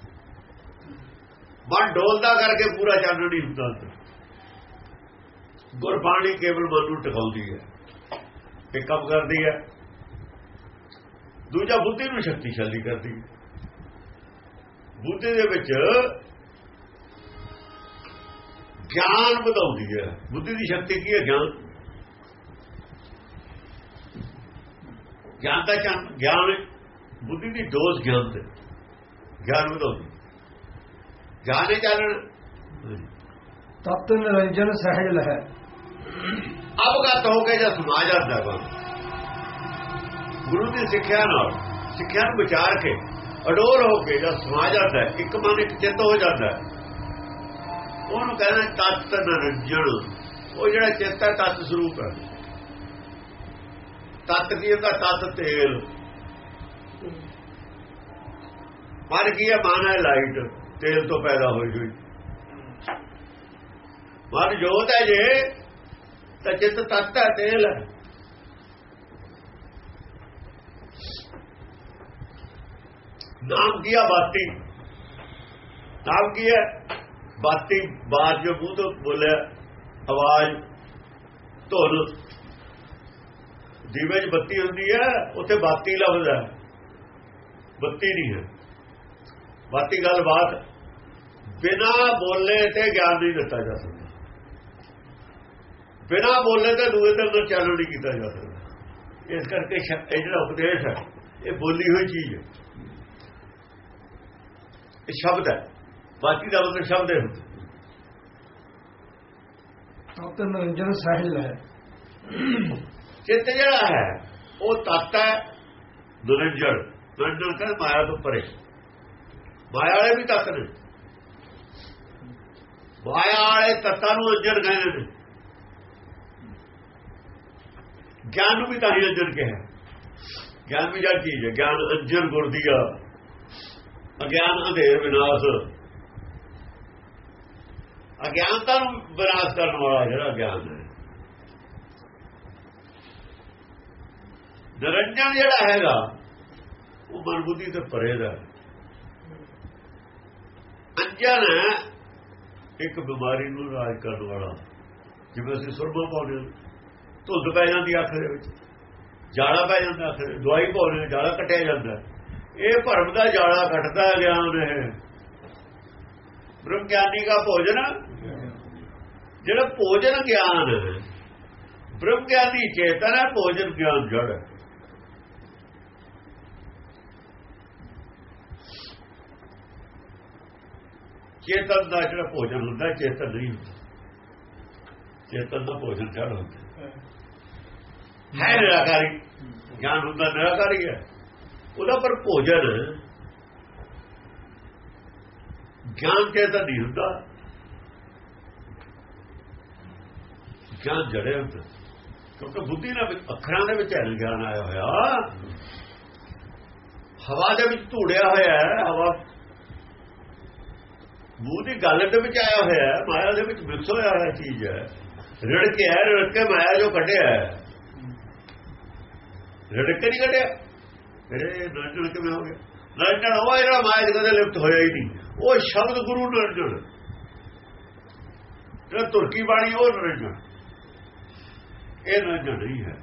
ਮਨ ਡੋਲਦਾ ਕਰਕੇ ਪੂਰਾ ਚਾਨਣ ਨਹੀਂ ਹੁੰਦਾ ਗੁਰਬਾਣੀ ਕੇਵਲ ਮਨ ਨੂੰ ਟਿਕਾਉਂਦੀ ਹੈ। ਇਹ ਕੰਮ ਕਰਦੀ ਹੈ। ਦੂਜਾ ਬੁੱਧੀ ਨੂੰ ਸ਼ਕਤੀਸ਼ਾਲੀ ਕਰਦੀ ਹੈ। ਬੁੱਧੀ ਦੇ ਵਿੱਚ ਗਿਆਨ ਵਧਾਉਂਦੀ ਹੈ। ਬੁੱਧੀ ਦੀ ਸ਼ਕਤੀ ਕੀ ਹੈ? ਗਿਆਨ। ਗਿਆਨ ਦਾ ਗਿਆਨ ਬੁੱਧੀ ਦੀ ਡੋਜ਼ ਗਿਆਨ ਤੇ। ਗਿਆਨ ਵਧਾਉਂਦੀ। ਗਿਆਨੇ ਚਾਲਣ ਤਤ ਨਿਰੰਜਨ ਸਹਿਜ ਲਹਿ। ਅਵਗਤ ਹੋ ਕੇ ਜਦ ਸਮਾ ਜਾਂਦਾ ਵਾ ਗੁਰੂ ਦੀ ਸਿੱਖਿਆ ਨਾਲ ਸਿੱਖਿਆ ਨੂੰ ਵਿਚਾਰ ਕੇ ਅਡੋਲ ਹੋ ਕੇ ਜਦ ਸਮਾ ਜਾਂਦਾ ਹੈ, ਇੱਕ ਮਨ ਇੱਕ ਚਿੱਤ ਹੋ ਜਾਂਦਾ ਉਹਨੂੰ ਕਹਿੰਦਾ ਤਤ ਨਿਰੰਜਨ। ਉਹ ਜਿਹੜਾ ਚਿੱਤ ਹੈ ਤਤ ਸਰੂਪ ਹੈ। ਤਤ ਕੀ ਹੁੰਦਾ ਤਤ ਤੇਲ ਮਨ ਕੀ ਹੈ ਮਨ ਹੈ ਲਾਈਟ ਤੇਲ ਤੋਂ ਪੈਦਾ ਹੋਈ ਹੋਈ ਮਨ ਜੋਤ ਹੈ ਜੇ ਤਾਂ ਚਿੱਤ ਤੱਤ ਹੈ ਤੇਲ ਹੈ ਨਾਮ ਕੀ ਹੈ ਬਾਤੀ ਨਾਮ ਕੀ ਹੈ ਬਾਤੀ ਬਾਤ ਜੋ ਮੂੰਹ ਤੋਂ ਬੋਲਿਆ ਆਵਾਜ਼ ਧੁਨ ਦੀਵੇ 'ਚ ਬੱਤੀ ਹੁੰਦੀ ਹੈ, ਉੱਥੇ ਬਾਤੀ ਲੱਭਦਾ ਬੱਤੀ ਨਹੀਂ ਹੈ। ਬਾਤੀ ਗੱਲ ਬਾਤ ਬਿਨਾ ਬੋਲੇ ਤੇ ਗਿਆਨ ਨਹੀਂ ਦਿੱਤਾ ਜਾ ਸਕਦਾ। ਬਿਨਾ ਬੋਲੇ ਤੇ ਦੂਏ ਤੇ ਅੰਦਰ ਚਾਲੂ ਨਹੀਂ ਕੀਤਾ ਜਾ ਸਕਦਾ। ਇਸ ਕਰਕੇ ਇਹ ਜਿਹੜਾ ਉਪਦੇਸ਼ ਹੈ, ਇਹ ਬੋਲੀ ਹੋਈ ਚੀਜ਼ ਹੈ। ਇਹ ਸ਼ਬਦ ਹੈ। ਬਾਕੀ ਦਾ ਮਤਲਬ ਸ਼ਬਦ ਹੈ। ਤਤ ਨਿਰੰਜਨ ਸਾਹਿਲ ਹੈ। ਚਿੱਤ ਜਿਹੜਾ ਹੈ, ਉਹ ਤੱਤ ਹੈ। ਨਿਰੰਜਨ ਨਿਰੰਜਨ ਕਹਿੰਦੇ ਮਾਇਆ ਤੋਂ ਪਰੇ। ਮਾਇਆ ਵਾਲੇ ਵੀ ਤੱਤ ਨੇ। ਮਾਇਆ ਵਾਲੇ ਤੱਤਾਂ ਨੂੰ ਅੰਜਨ ਕਹਿੰਦੇ ਨੇ। ਗਿਆਨ ਨੂੰ ਵੀ ਤਾਂ ਹੀ ਅੰਜਨ ਕਿਹਾ। ਗਿਆਨ ਵੀ ਜੜ ਚੀਜ਼ ਹੈ। ਗਿਆਨ ਅੰਜਨ ਗੁਰਦੀਆ ਅਗਿਆਨ ਅੰਧੇਰ ਵਿਨਾਸ਼। ਅਗਿਆਨਤਾ ਨੂੰ ਵਿਨਾਸ਼ ਕਰਨ ਵਾਲਾ ਜਿਹੜਾ ਗਿਆਨ ਹੈ। ਨਿਰੰਜਨ ਜਿਹੜਾ ਹੈਗਾ ਉਹ ਮਨ ਬੁੱਧੀ ਤੇ ਪਰੇ ਦਾ ਹੈ। ਅੰਜਨ ਇੱਕ ਬਿਮਾਰੀ ਨੂੰ ਰਾਜ ਕਰਨ ਵਾਲਾ। ਜਿਵੇਂ ਅਸੀਂ ਸੁਰਮਾ ਪਾਉਂਦੇ ਹਾਂ, ਧੁੰਦ ਪੈ ਜਾਂਦੀ ਅੱਖ ਦੇ ਵਿੱਚ ਜਾਲਾ ਪੈ ਜਾਂਦਾ ਅੱਖ ਦਵਾਈ ਪਾਉਂਦੇ ਹਾਂ, ਜਾਲਾ ਕੱਟਿਆ ਜਾਂਦਾ ਇਹ ਭਰਮ ਦਾ ਜਾਲਾ ਕੱਟਦਾ ਹੈ ਗਿਆਨ ਇਹ ਬ੍ਰਹਮ ਗਿਆਨੀ ਦਾ ਭੋਜਨ ਜਿਹੜਾ ਭੋਜਨ ਗਿਆਨ ਹੈ ਬ੍ਰਹਮ ਗਿਆਨੀ ਚੇਤਨ ਹੈ ਭੋਜਨ ਗਿਆਨ ਜੜ ਹੈ। ਚੇਤਨ ਦਾ ਜਿਹੜਾ ਭੋਜਨ ਹੁੰਦਾ ਚੇਤਨ ਨਹੀਂ ਹੁੰਦਾ। ਚੇਤਨ ਦਾ ਭੋਜਨ ਜੜ ਹੁੰਦਾ। ਹੈ। ਨਿਰਾਕਾਰੀ। ਗਿਆਨ ਹੁੰਦਾ ਨਿਰਾਕਾਰੀ ਹੈ। ਉਹਦਾ ਪਰ ਭੋਜਨ ਗਿਆਨ ਚੇਤਨ ਨਹੀਂ ਹੁੰਦਾ। ਗਿਆਨ ਜੜੇ ਹੁੰਦਾ। ਕਿਉਂਕਿ ਬੁੱਧੀ ਨਾਲ ਅੱਖਰਾਂ ਦੇ ਵਿੱਚ ਗਿਆਨ ਆਇਆ ਹੋਇਆ। ਹਵਾ ਦੇ ਵਿੱਚ ਧੂੜਿਆ ਹੋਇਆ ਹੈ ਹਵਾ ਮੂੰਹ ਦੀ ਗੱਲ ਦੇ ਵਿੱਚ ਆਇਆ ਹੋਇਆ ਹੈ, ਮਾਇਆ ਦੇ ਵਿੱਚ ਮਿਕਸ ਹੋਇਆ ਹੋਇਆ ਚੀਜ਼ ਹੈ। ਰੜ ਕੇ ਹੈ ਰੜ ਕੇ ਮਾਇਆ ਜੋ ਕੱਢਿਆ ਹੈ। ਰੜ ਕੇ ਨਹੀਂ ਕੱਢਿਆ। ਫਿਰ ਇਹ ਨਰਜਣ ਕਿਵੇਂ ਹੋ ਗਿਆ? ਨਰਜਣ, ਉਹ ਜਿਹੜਾ ਮਾਇਆ ਦੇ ਕਦੇ ਲਿਪਤ ਹੋਇਆ ਹੀ ਨਹੀਂ। ਉਹ ਸ਼ਬਦ ਗੁਰੂ ਨਰਜਣ। ਜਿਹੜਾ ਤੁਰਕੀ ਬਾਣੀ, ਉਹ ਨਰਜਣ। ਇਹ ਨਰਜਣ ਨਹੀਂ ਹੈ।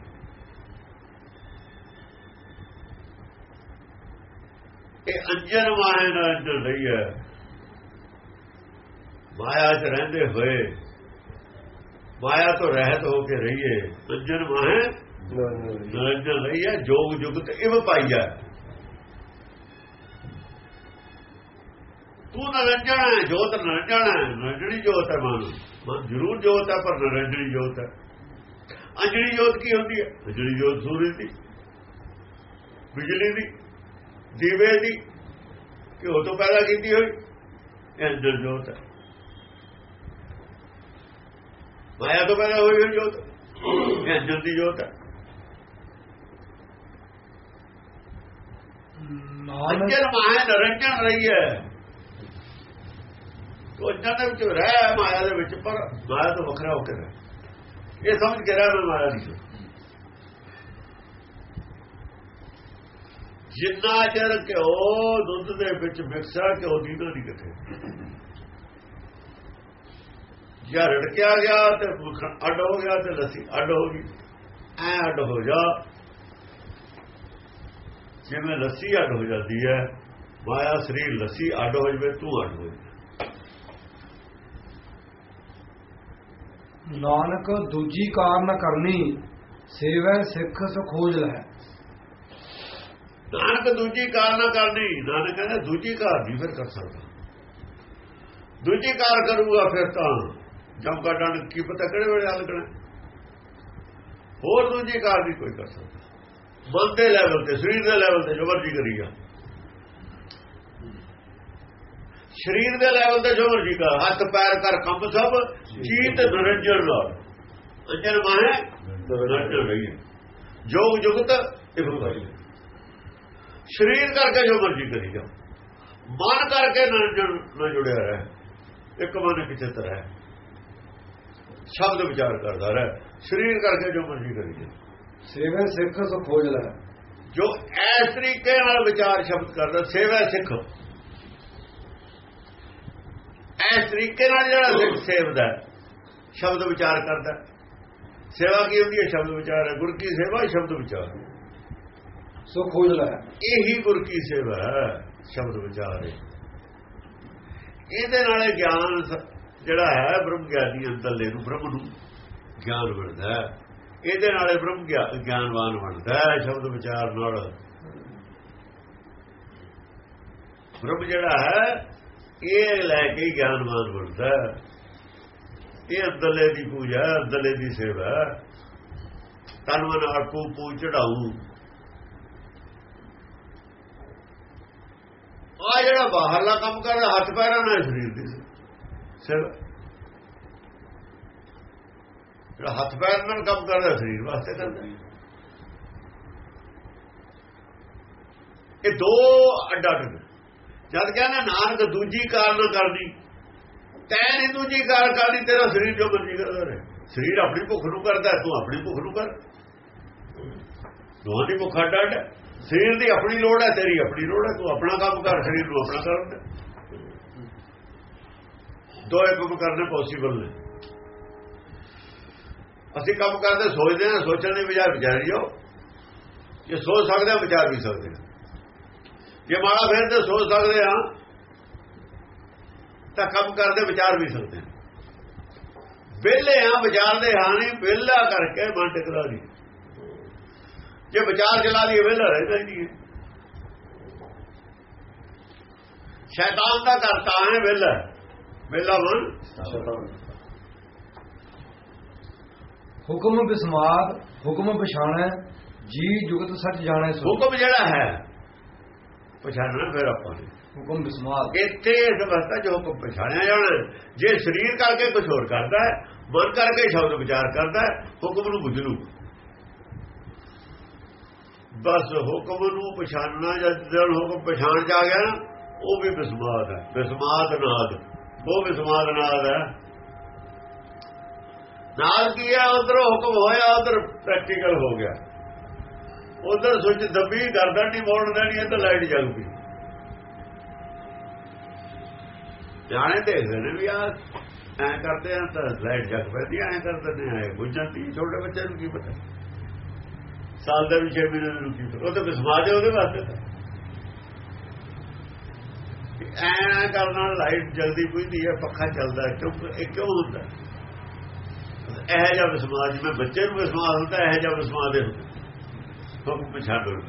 ਇਹ ਅੰਜਨ ਮਾਇਆ ਨਰਜਣ ਨਹੀਂ ਹੈ। ਮਾਇਆ 'ਚ ਰਹਿੰਦੇ ਹੋਏ, ਮਾਇਆ ਤੋਂ ਰਹਿਤ ਹੋ ਕੇ ਰਹੀਏ ਅੰਜਨ ਮਾਹੇ, ਨਿਰੰਜਨ ਰਹੀ ਹੈ ਜੋਗ ਜੁਗਤ ਇਵ ਪਾਈਆ ਤੂੰ ਨਿਰੰਜਨ ਹੈ ਜੋਤ ਨਿਰੰਜਨ ਹੈ ਨਿਰੰਜਣੀ ਜੋਤ ਹੈ ਮਨ ਜ਼ਰੂਰ ਜੋਤ ਹੈ ਪਰ ਨਿਰੰਜਣੀ ਜੋਤ ਹੈ ਅੰਜਣੀ ਜੋਤ ਕੀ ਹੁੰਦੀ ਹੈ ਅੰਜਣੀ ਜੋਤ ਸੂਰਜ ਦੀ, ਬਿਜਲੀ ਦੀ, ਦੀਵੇ ਦੀ, ਘਿਓ ਤੋਂ ਪੈਦਾ ਕੀਤੀ ਹੋਈ, ਇਹ ਅੰਜਨ ਜੋਤ ਹੈ ਮਾਇਆ ਤੋਂ ਪੈਦਾ ਹੋਈ ਹੋਈ ਜੋਤ। ਇਹ ਅੰਜਨ ਦੀ ਜੋਤ ਹੈ। ਅੰਜਨ ਮਾਇਆ ਨਿਰੰਜਨ ਰਹੀ ਹੈ। ਉਹ ਅੰਜਨ ਦੇ ਵਿੱਚ ਰਹਿ ਮਾਇਆ ਦੇ ਵਿੱਚ ਪਰ ਮਾਇਆ ਤੋਂ ਵੱਖਰਾ ਹੋ ਕੇ ਰਹਿ। ਇਹ ਸਮਝ ਕੇ ਰਹਿ ਮੈਂ ਮਾਇਆ ਨਹੀਂ ਜਿੰਨਾ ਚਿਰ ਘਿਓ ਦੁੱਧ ਦੇ ਵਿੱਚ ਮਿਕਸਾ ਘਿਓ ਦੀ ਨਹੀਂ ਕਿਤੇ ਜਾਂ ਰੜਕਿਆ ਗਿਆ ਤੇ ਮੱਖਣ ਅੱਡ ਹੋ ਗਿਆ ਤੇ ਲੱਸੀ ਅੱਡ ਹੋ ਗਈ। ਐ ਅੱਡ ਹੋ ਜਾ। ਜਿਵੇਂ ਲੱਸੀ ਅੱਡ ਹੋ ਜਾਂਦੀ ਹੈ ਮਾਇਆ ਸਰੀਰ ਲੱਸੀ ਅੱਡ ਹੋ ਜਵੇ ਤੂੰ ਅੱਡ ਹੋ ਨਾਨਕ ਦੂਜੀ ਕਾਰਨ ਕਰਨੀ ਸੇਵੈ ਸਿੱਖ ਸੁਖੋਜ ਲੈ। ਨਾਨਕ ਦੂਜੀ ਕਾਰ ਨਾ ਕਰਨੀ ਨਾਨਕ ਕਹਿੰਦਾ ਦੂਜੀ ਕਾਰ ਨਹੀਂ ਫਿਰ ਕਰ ਸਕਦਾ। ਦੂਜੀ ਕਾਰ ਕਰੂਗਾ ਫਿਰ ਤਾਂ। ਜਮ ਡੰਡ ਕੀ ਪਤਾ ਕਿਹੜੇ ਵੇਲੇ ਹੱਲ ਕਰਨਾ ਹੋਰ ਦੂਜੀ ਕਾਰ ਨਹੀਂ ਕੋਈ ਕਰ ਸਕਦਾ ਮਨ ਦੇ ਲੈਵਲ ਤੇ, ਸਰੀਰ ਦੇ ਲੈਵਲ ਤੇ ਜੋ ਮਰਜ਼ੀ ਕਰੀ ਜਾ। ਸਰੀਰ ਦੇ ਲੈਵਲ ਤੇ ਜੋ ਮਰਜ਼ੀ ਕਰ, ਹੱਥ, ਪੈਰ ਕਰ ਕੰਮ ਸਭ, ਜੀਤ, ਨਿਰੰਜਨ ਨਾਲ ਅੰਜਨ ਮਾਹੇ ਨਿਰੰਜਨ ਰਹੀ ਜੋਗ ਜੁਗਤ ਇਹ ਭਾਈ ਸਰੀਰ ਕਰਕੇ ਜੋ ਮਰਜ਼ੀ ਕਰੀ ਜਾ। ਮਨ ਕਰਕੇ ਨਾ ਨਾਲ ਜੁੜਿਆ ਰਹਿ। ਇੱਕ ਮਨ ਇੱਕ ਤਰ੍ਹਾਂ ਸ਼ਬਦ ਵਿਚਾਰ ਕਰਦਾ ਰਹਿ। ਸਰੀਰ ਕਰਕੇ ਜੋ ਮਰਜ਼ੀ ਕਰੀ ਜਾ ਸੇਵੇ ਸਿੱਖ ਸੋ ਖੋਜ ਲੈ। ਜੋ ਇਸ ਤਰੀਕੇ ਨਾਲ ਵਿਚਾਰ ਸ਼ਬਦ ਕਰਦਾ ਸੇਵਾ ਸਿੱਖ। ਇਸ ਤਰੀਕੇ ਨਾਲ ਜਿਹੜਾ ਸਿੱਖ ਸੇਵਦਾ ਸ਼ਬਦ ਵਿਚਾਰ ਕਰਦਾ। ਸੇਵਾ ਕੀ ਹੁੰਦੀ ਹੈ? ਸ਼ਬਦ ਵਿਚਾਰ ਹੈ। ਗੁਰ ਕੀ ਸੇਵਾ? ਸ਼ਬਦ ਵਿਚਾਰ। ਸੋ ਖੋਜ ਲੈ। ਇਹੀ ਗੁਰ ਕੀ ਸੇਵਾ ਹੈ ਸ਼ਬਦ ਵਿਚਾਰ ਹੈ। ਇਹਦੇ ਨਾਲ ਗਿਆਨ ਜਿਹੜਾ ਹੈ ਬ੍ਰਹਮ ਗਿਆਨੀ ਅੰਦਰਲੇ ਨੂੰ ਬ੍ਰਹਮ ਨੂੰ ਗਿਆਨ ਬਣਦਾ ਇਹਦੇ ਨਾਲ ਬ੍ਰਹਮ ਗਿਆਨਵਾਨ ਬਣਦਾ ਸ਼ਬਦ ਵਿਚਾਰ ਨਾਲ। ਬ੍ਰਹਮ ਜਿਹੜਾ ਹੈ ਇਹ ਲੈ ਕੇ ਗਿਆਨਵਾਨ ਬਣਦਾ ਇਹ ਅੰਦਰਲੇ ਦੀ ਪੂਜਾ ਹੈ, ਅੰਦਰਲੇ ਦੀ ਸੇਵਾ ਤਨ ਮਨ ਆਪੂ ਪੂ ਚੜਾਉ ਆ ਜਿਹੜਾ ਬਾਹਰਲਾ ਕੰਮ ਕਰਦਾ ਹੱਥ ਪੈਰਾਂ ਨਾਲ ਸਰੀਰ ਦੀ ਜਿਹੜਾ ਹੱਥ ਪੈਰ ਨਾਲ ਕੰਮ ਕਰਦਾ ਸਰੀਰ ਵਾਸਤੇ ਕਰਦਾ ਇਹ ਦੋ ਅੱਡਾ ਅੱਡ ਨੇ ਜਦ ਕਹਿੰਦਾ, ਨਾਨਕ ਦੂਜੀ ਕਾਰਨ ਕਰਦੀ, ਤੈਂ ਨਹੀਂ ਦੂਜੀ ਕਾਰਨ ਕਰਦੀ, ਤੇਰਾ ਸਰੀਰ ਜੋ ਮਰਜ਼ੀ ਕਰਦਾ ਰਹੇ। ਸਰੀਰ ਆਪਣੀ ਭੁੱਖ ਨੂੰ ਕਰਦਾ ਤੂੰ ਆਪਣੀ ਭੁੱਖ ਨੂੰ ਕਰ। ਦੋਹਾਂ ਦੀ ਭੁੱਖ ਅੱਡ ਅੱਡ ਸਰੀਰ ਦੀ ਆਪਣੀ ਲੋੜ ਹੈ, ਤੇਰੀ ਆਪਣੀ ਲੋੜ ਹੈ, ਤੂੰ ਆਪਣਾ ਕੰਮ ਕਰ, ਸਰੀਰ ਨੂੰ ਆਪਣਾ ਕਰਨ ਦੋਏ ਕੰਮ ਕਰਨੇ ਪੋਸੀਬਲ ਨੇ। ਅਸੀਂ ਕੰਮ ਕਰਦੇ ਸੋਚਦੇ ਹਾਂ, ਸੋਚਣ ਦੀ ਬਜਾਏ ਵਿਚਾਰੀ ਜਾਓ ਜੇ ਸੋਚ ਸਕਦੇ ਹਾਂ ਵਿਚਾਰ ਵੀ ਸਕਦੇ ਹਾਂ। ਜੇ ਮਾੜਾ ਫਿਰ ਤੇ ਸੋਚ ਸਕਦੇ ਹਾਂ, ਤਾਂ ਕੰਮ ਕਰਦੇ ਵਿਚਾਰ ਵੀ ਸਕਦੇ ਹਾਂ। ਵਿਹਲੇ ਆ ਵਿਚਾਰਦੇ ਹਾਂ ਨਹੀਂ, ਵਿਹਲਾ ਕਰਕੇ ਮਨ ਟਿਕਦਾ ਨਹੀਂ ਜੇ ਵਿਚਾਰ ਚਲਾ ਲਈਏ, ਵਿਹਲਾ ਰਹਿੰਦਾ ਹੀ ਨਹੀਂ ਸ਼ੈਤਾਨ ਦਾ ਕਰਤਾ ਹੈ, ਵਿਹਲਾ। ਵਿਹਲਾ ਮਨ ਹੁਕਮ ਬਿਸਮਾਦ ਹੁਕਮ ਪਛਾਣੈ ਜੀ ਜੁਗਤ ਸੱਚ ਜਾਣੈ ਸੋ। ਹੁਕਮ ਜਿਹੜਾ ਹੈ ਪਛਾਣਨਾ ਫਿਰ ਆਪਾਂ ਨੇ। ਹੁਕਮ ਬਿਸਮਾਦ ਇੱਥੇ ਇਸ ਅਵਸਥਾ 'ਚ ਹੁਕਮ ਪਛਾਣਿਆ ਜਾਣਾ। ਜੇ ਸਰੀਰ ਕਰਕੇ ਕੁਝ ਹੋਰ ਕਰਦਾ ਹੈ ਮਨ ਕਰਕੇ ਸ਼ਬਦ ਵਿਚਾਰ ਕਰਦਾ ਹੈ ਹੁਕਮ ਨੂੰ ਬੁੱਝ ਲੂ ਬਸ ਹੁਕਮ ਨੂੰ ਪਛਾਣਨਾ ਜਦ ਜਦ ਹੁਕਮ ਪਛਾਣ ਆ ਗਿਆ ਨਾ ਉਹ ਵੀ ਬਿਸਮਾਦ ਹੈ। ਬਿਸਮਾਦ ਨਾਦ। ਉਹ ਵਿਸਮਾਦ ਨਾਦ ਹੈ। ਨਾਦ ਕੀ ਹੈ? ਉਧਰ ਹੁਕਮ ਹੋਇਆ, ਉਧਰ ਪ੍ਰੈਕਟੀਕਲ ਹੋ ਗਿਆ। ਉਧਰ ਸੁੱਚ ਦੱਬੀ ਕਰਦਾ ਨਹੀਂ ਮੋੜਨ ਦੇਣੀ ਇਹ ਤਾਂ ਲਾਈਟ ਜਲ ਪਈ ਜਾਣੇ ਦੇਖਦੇ ਨੇ ਵੀ ਆ, ਐ ਕਰਦੇ ਆ ਤਾਂ ਲਾਈਟ ਜਗ ਪੈਂਦੀ ਐ ਕਰਦੇ ਨੇ ਐ ਬੁੱਝ ਜਾਂਦੀ ਛੋਟੇ ਬੱਚੇ ਨੂੰ ਕੀ ਪਤਾ। ਸਾਲ ਦਾ ਵੀ 6 ਮਹੀਨੇ ਨੂੰ ਕੀ ਪਤਾ। ਉਹ ਤਾਂ ਬਿਸਮਾਜ ਹੈ, ਉਹਦੇ ਵਾਸਤੇ ਐ ਕਰਨ ਨਾਲ ਲਾਈਟ ਜਲਦੀ ਪੁੱਜਦੀ ਹੈ, ਪੱਖਾ ਚੱਲਦਾ ਕਿਉਂ ਇਹ ਕਿਉਂ ਹੁੰਦਾ? ਇਹ ਜਿਹਾ ਵਿਸਮਾਜ ਜਿਵੇਂ ਬੱਚੇ ਨੂੰ ਵਿਸਮਾਜ ਹੁੰਦਾ, ਇਹ ਜਿਹਾ ਵਿਸਮਾਜ ਦੇ ਹੁਕਮ ਪਛਾਣੋ